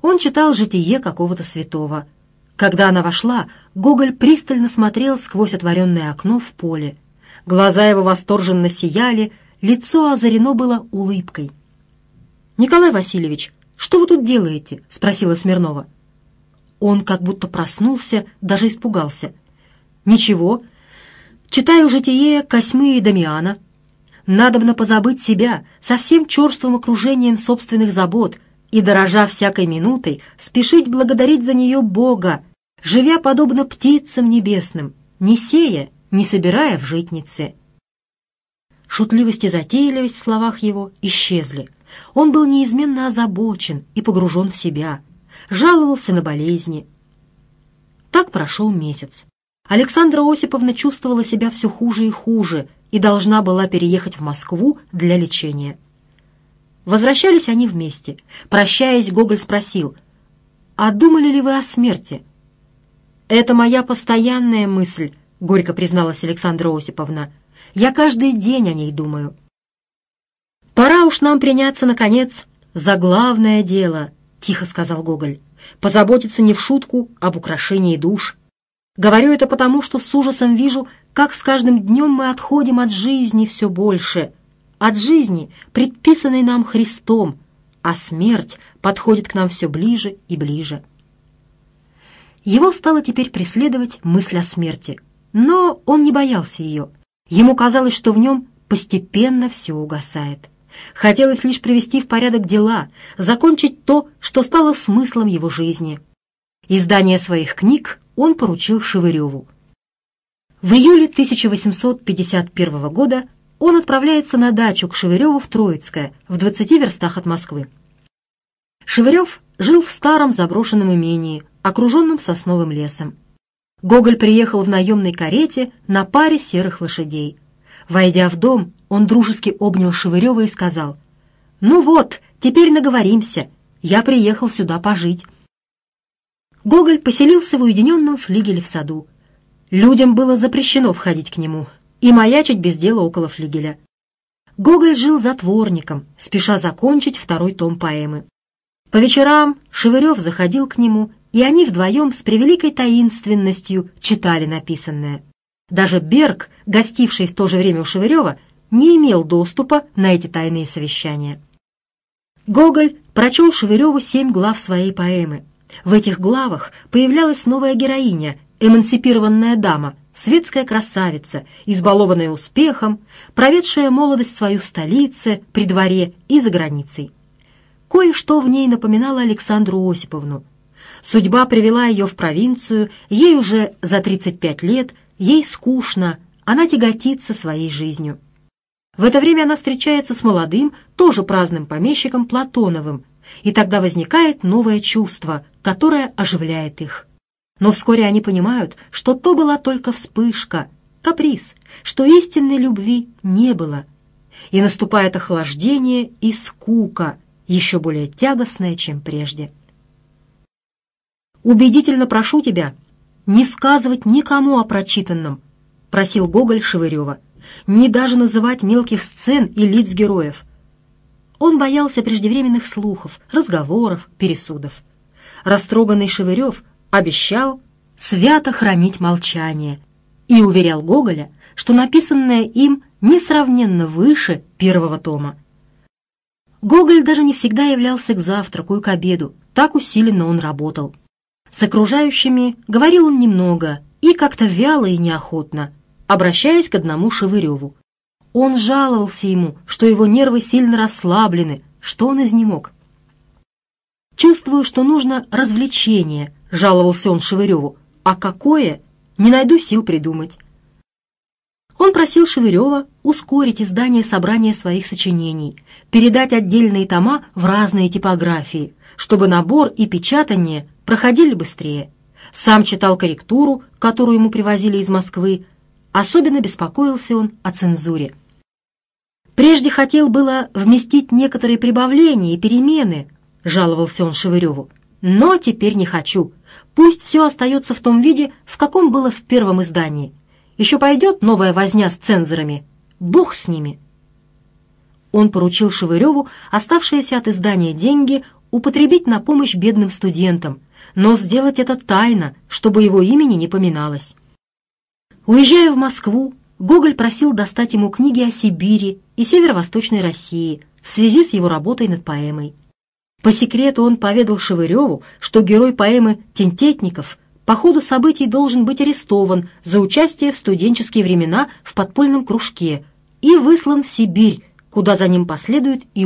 Он читал житие какого-то святого. Когда она вошла, Гоголь пристально смотрел сквозь отворенное окно в поле — Глаза его восторженно сияли, лицо озарено было улыбкой. «Николай Васильевич, что вы тут делаете?» — спросила Смирнова. Он как будто проснулся, даже испугался. «Ничего. Читаю житие Косьмы и Дамиана. Надобно позабыть себя со всем черствым окружением собственных забот и, дорожа всякой минутой, спешить благодарить за нее Бога, живя подобно птицам небесным, не сея не собирая в житнице. Шутливость и затейливость в словах его исчезли. Он был неизменно озабочен и погружен в себя, жаловался на болезни. Так прошел месяц. Александра Осиповна чувствовала себя все хуже и хуже и должна была переехать в Москву для лечения. Возвращались они вместе. Прощаясь, Гоголь спросил, «А думали ли вы о смерти?» «Это моя постоянная мысль», — горько призналась Александра Осиповна. «Я каждый день о ней думаю». «Пора уж нам приняться, наконец, за главное дело», — тихо сказал Гоголь. «Позаботиться не в шутку об украшении душ. Говорю это потому, что с ужасом вижу, как с каждым днем мы отходим от жизни все больше, от жизни, предписанной нам Христом, а смерть подходит к нам все ближе и ближе». Его стала теперь преследовать мысль о смерти — но он не боялся ее. Ему казалось, что в нем постепенно все угасает. Хотелось лишь привести в порядок дела, закончить то, что стало смыслом его жизни. Издание своих книг он поручил Шевыреву. В июле 1851 года он отправляется на дачу к Шевыреву в Троицкое, в 20 верстах от Москвы. Шевырев жил в старом заброшенном имении, окруженном сосновым лесом. Гоголь приехал в наемной карете на паре серых лошадей. Войдя в дом, он дружески обнял Шевырева и сказал, «Ну вот, теперь наговоримся. Я приехал сюда пожить». Гоголь поселился в уединенном флигеле в саду. Людям было запрещено входить к нему и маячить без дела около флигеля. Гоголь жил затворником, спеша закончить второй том поэмы. По вечерам Шевырев заходил к нему и они вдвоем с превеликой таинственностью читали написанное. Даже Берг, гостивший в то же время у Шеверева, не имел доступа на эти тайные совещания. Гоголь прочел Шевереву семь глав своей поэмы. В этих главах появлялась новая героиня, эмансипированная дама, светская красавица, избалованная успехом, проведшая молодость свою в столице, при дворе и за границей. Кое-что в ней напоминало Александру Осиповну – Судьба привела ее в провинцию, ей уже за 35 лет, ей скучно, она тяготится своей жизнью. В это время она встречается с молодым, тоже праздным помещиком Платоновым, и тогда возникает новое чувство, которое оживляет их. Но вскоре они понимают, что то была только вспышка, каприз, что истинной любви не было. И наступает охлаждение и скука, еще более тягостная, чем прежде убедительно прошу тебя не сказывать никому о прочитанном», — просил Гоголь Шевырева, «не даже называть мелких сцен и лиц героев». Он боялся преждевременных слухов, разговоров, пересудов. Растроганный Шевырев обещал свято хранить молчание и уверял Гоголя, что написанное им несравненно выше первого тома. Гоголь даже не всегда являлся к завтраку и к обеду, так усиленно он работал. С окружающими говорил он немного и как-то вяло и неохотно, обращаясь к одному Шевыреву. Он жаловался ему, что его нервы сильно расслаблены, что он изнемог. «Чувствую, что нужно развлечение», — жаловался он Шевыреву. «А какое? Не найду сил придумать». Он просил Шеверева ускорить издание собрания своих сочинений, передать отдельные тома в разные типографии, чтобы набор и печатание проходили быстрее. Сам читал корректуру, которую ему привозили из Москвы. Особенно беспокоился он о цензуре. Прежде хотел было вместить некоторые прибавления и перемены, жаловался он Шевыреву. Но теперь не хочу. Пусть все остается в том виде, в каком было в первом издании. Еще пойдет новая возня с цензорами. Бог с ними. Он поручил Шевыреву оставшиеся от издания деньги употребить на помощь бедным студентам, но сделать это тайно, чтобы его имени не поминалось. Уезжая в Москву, Гоголь просил достать ему книги о Сибири и северо-восточной России в связи с его работой над поэмой. По секрету он поведал Шевыреву, что герой поэмы «Тентетников» по ходу событий должен быть арестован за участие в студенческие времена в подпольном кружке и выслан в Сибирь, куда за ним последует и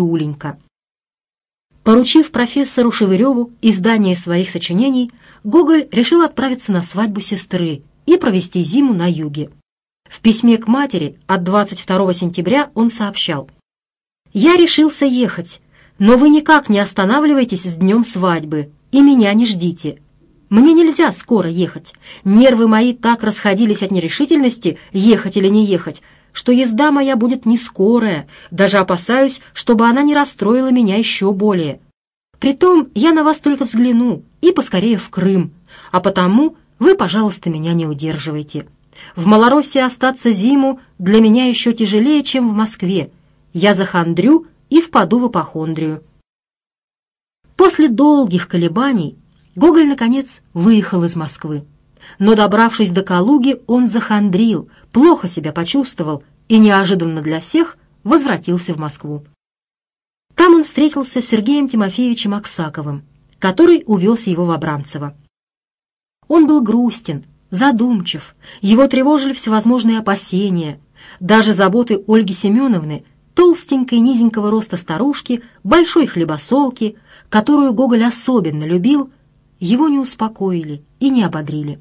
Поручив профессору Шевереву издание своих сочинений, Гоголь решил отправиться на свадьбу сестры и провести зиму на юге. В письме к матери от 22 сентября он сообщал «Я решился ехать, но вы никак не останавливаетесь с днем свадьбы и меня не ждите. Мне нельзя скоро ехать. Нервы мои так расходились от нерешительности, ехать или не ехать, что езда моя будет не скорая, даже опасаюсь, чтобы она не расстроила меня еще более. Притом я на вас только взгляну и поскорее в Крым, а потому вы, пожалуйста, меня не удерживайте. В Малороссии остаться зиму для меня еще тяжелее, чем в Москве. Я захандрю и впаду в апохондрию. После долгих колебаний Гоголь, наконец, выехал из Москвы но, добравшись до Калуги, он захандрил, плохо себя почувствовал и неожиданно для всех возвратился в Москву. Там он встретился с Сергеем Тимофеевичем Аксаковым, который увез его в Абрамцево. Он был грустен, задумчив, его тревожили всевозможные опасения, даже заботы Ольги Семеновны, толстенькой низенького роста старушки, большой хлебосолки, которую Гоголь особенно любил, его не успокоили и не ободрили.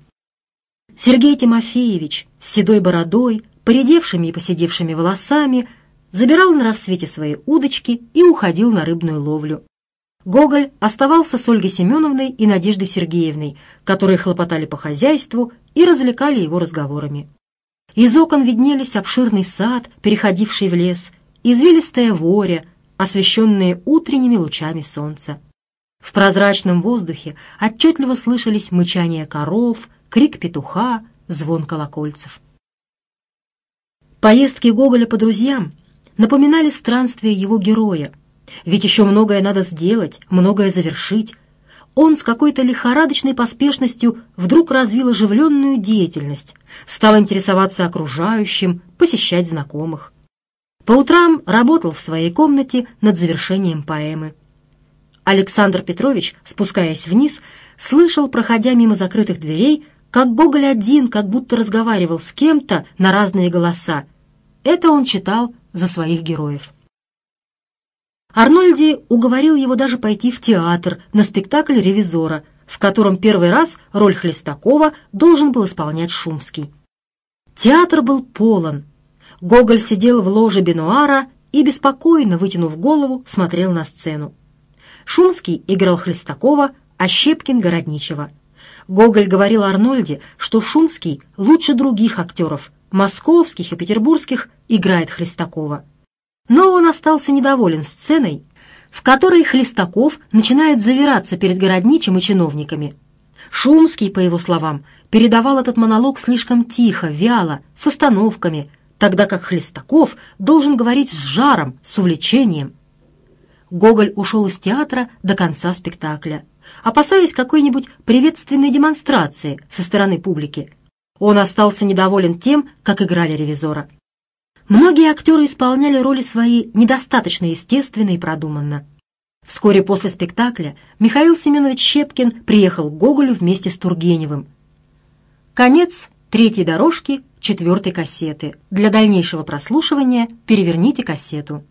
Сергей Тимофеевич с седой бородой, поредевшими и поседевшими волосами, забирал на рассвете свои удочки и уходил на рыбную ловлю. Гоголь оставался с Ольгой Семеновной и Надеждой Сергеевной, которые хлопотали по хозяйству и развлекали его разговорами. Из окон виднелись обширный сад, переходивший в лес, извилистая воря, освещенные утренними лучами солнца. В прозрачном воздухе отчетливо слышались мычание коров, крик петуха, звон колокольцев. Поездки Гоголя по друзьям напоминали странствия его героя. Ведь еще многое надо сделать, многое завершить. Он с какой-то лихорадочной поспешностью вдруг развил оживленную деятельность, стал интересоваться окружающим, посещать знакомых. По утрам работал в своей комнате над завершением поэмы. Александр Петрович, спускаясь вниз, слышал, проходя мимо закрытых дверей, как Гоголь один, как будто разговаривал с кем-то на разные голоса. Это он читал за своих героев. Арнольди уговорил его даже пойти в театр на спектакль «Ревизора», в котором первый раз роль Хлестакова должен был исполнять Шумский. Театр был полон. Гоголь сидел в ложе Бенуара и, беспокойно вытянув голову, смотрел на сцену. Шумский играл Хлестакова, а Щепкин — Городничева. — Гоголь говорил Арнольде, что Шумский лучше других актеров, московских и петербургских, играет Хлестакова. Но он остался недоволен сценой, в которой Хлестаков начинает завираться перед городничим и чиновниками. Шумский, по его словам, передавал этот монолог слишком тихо, вяло, с остановками, тогда как Хлестаков должен говорить с жаром, с увлечением. Гоголь ушел из театра до конца спектакля – опасаясь какой-нибудь приветственной демонстрации со стороны публики. Он остался недоволен тем, как играли ревизора. Многие актеры исполняли роли свои недостаточно естественно и продуманно. Вскоре после спектакля Михаил Семенович Щепкин приехал к Гоголю вместе с Тургеневым. Конец третьей дорожки четвертой кассеты. Для дальнейшего прослушивания переверните кассету.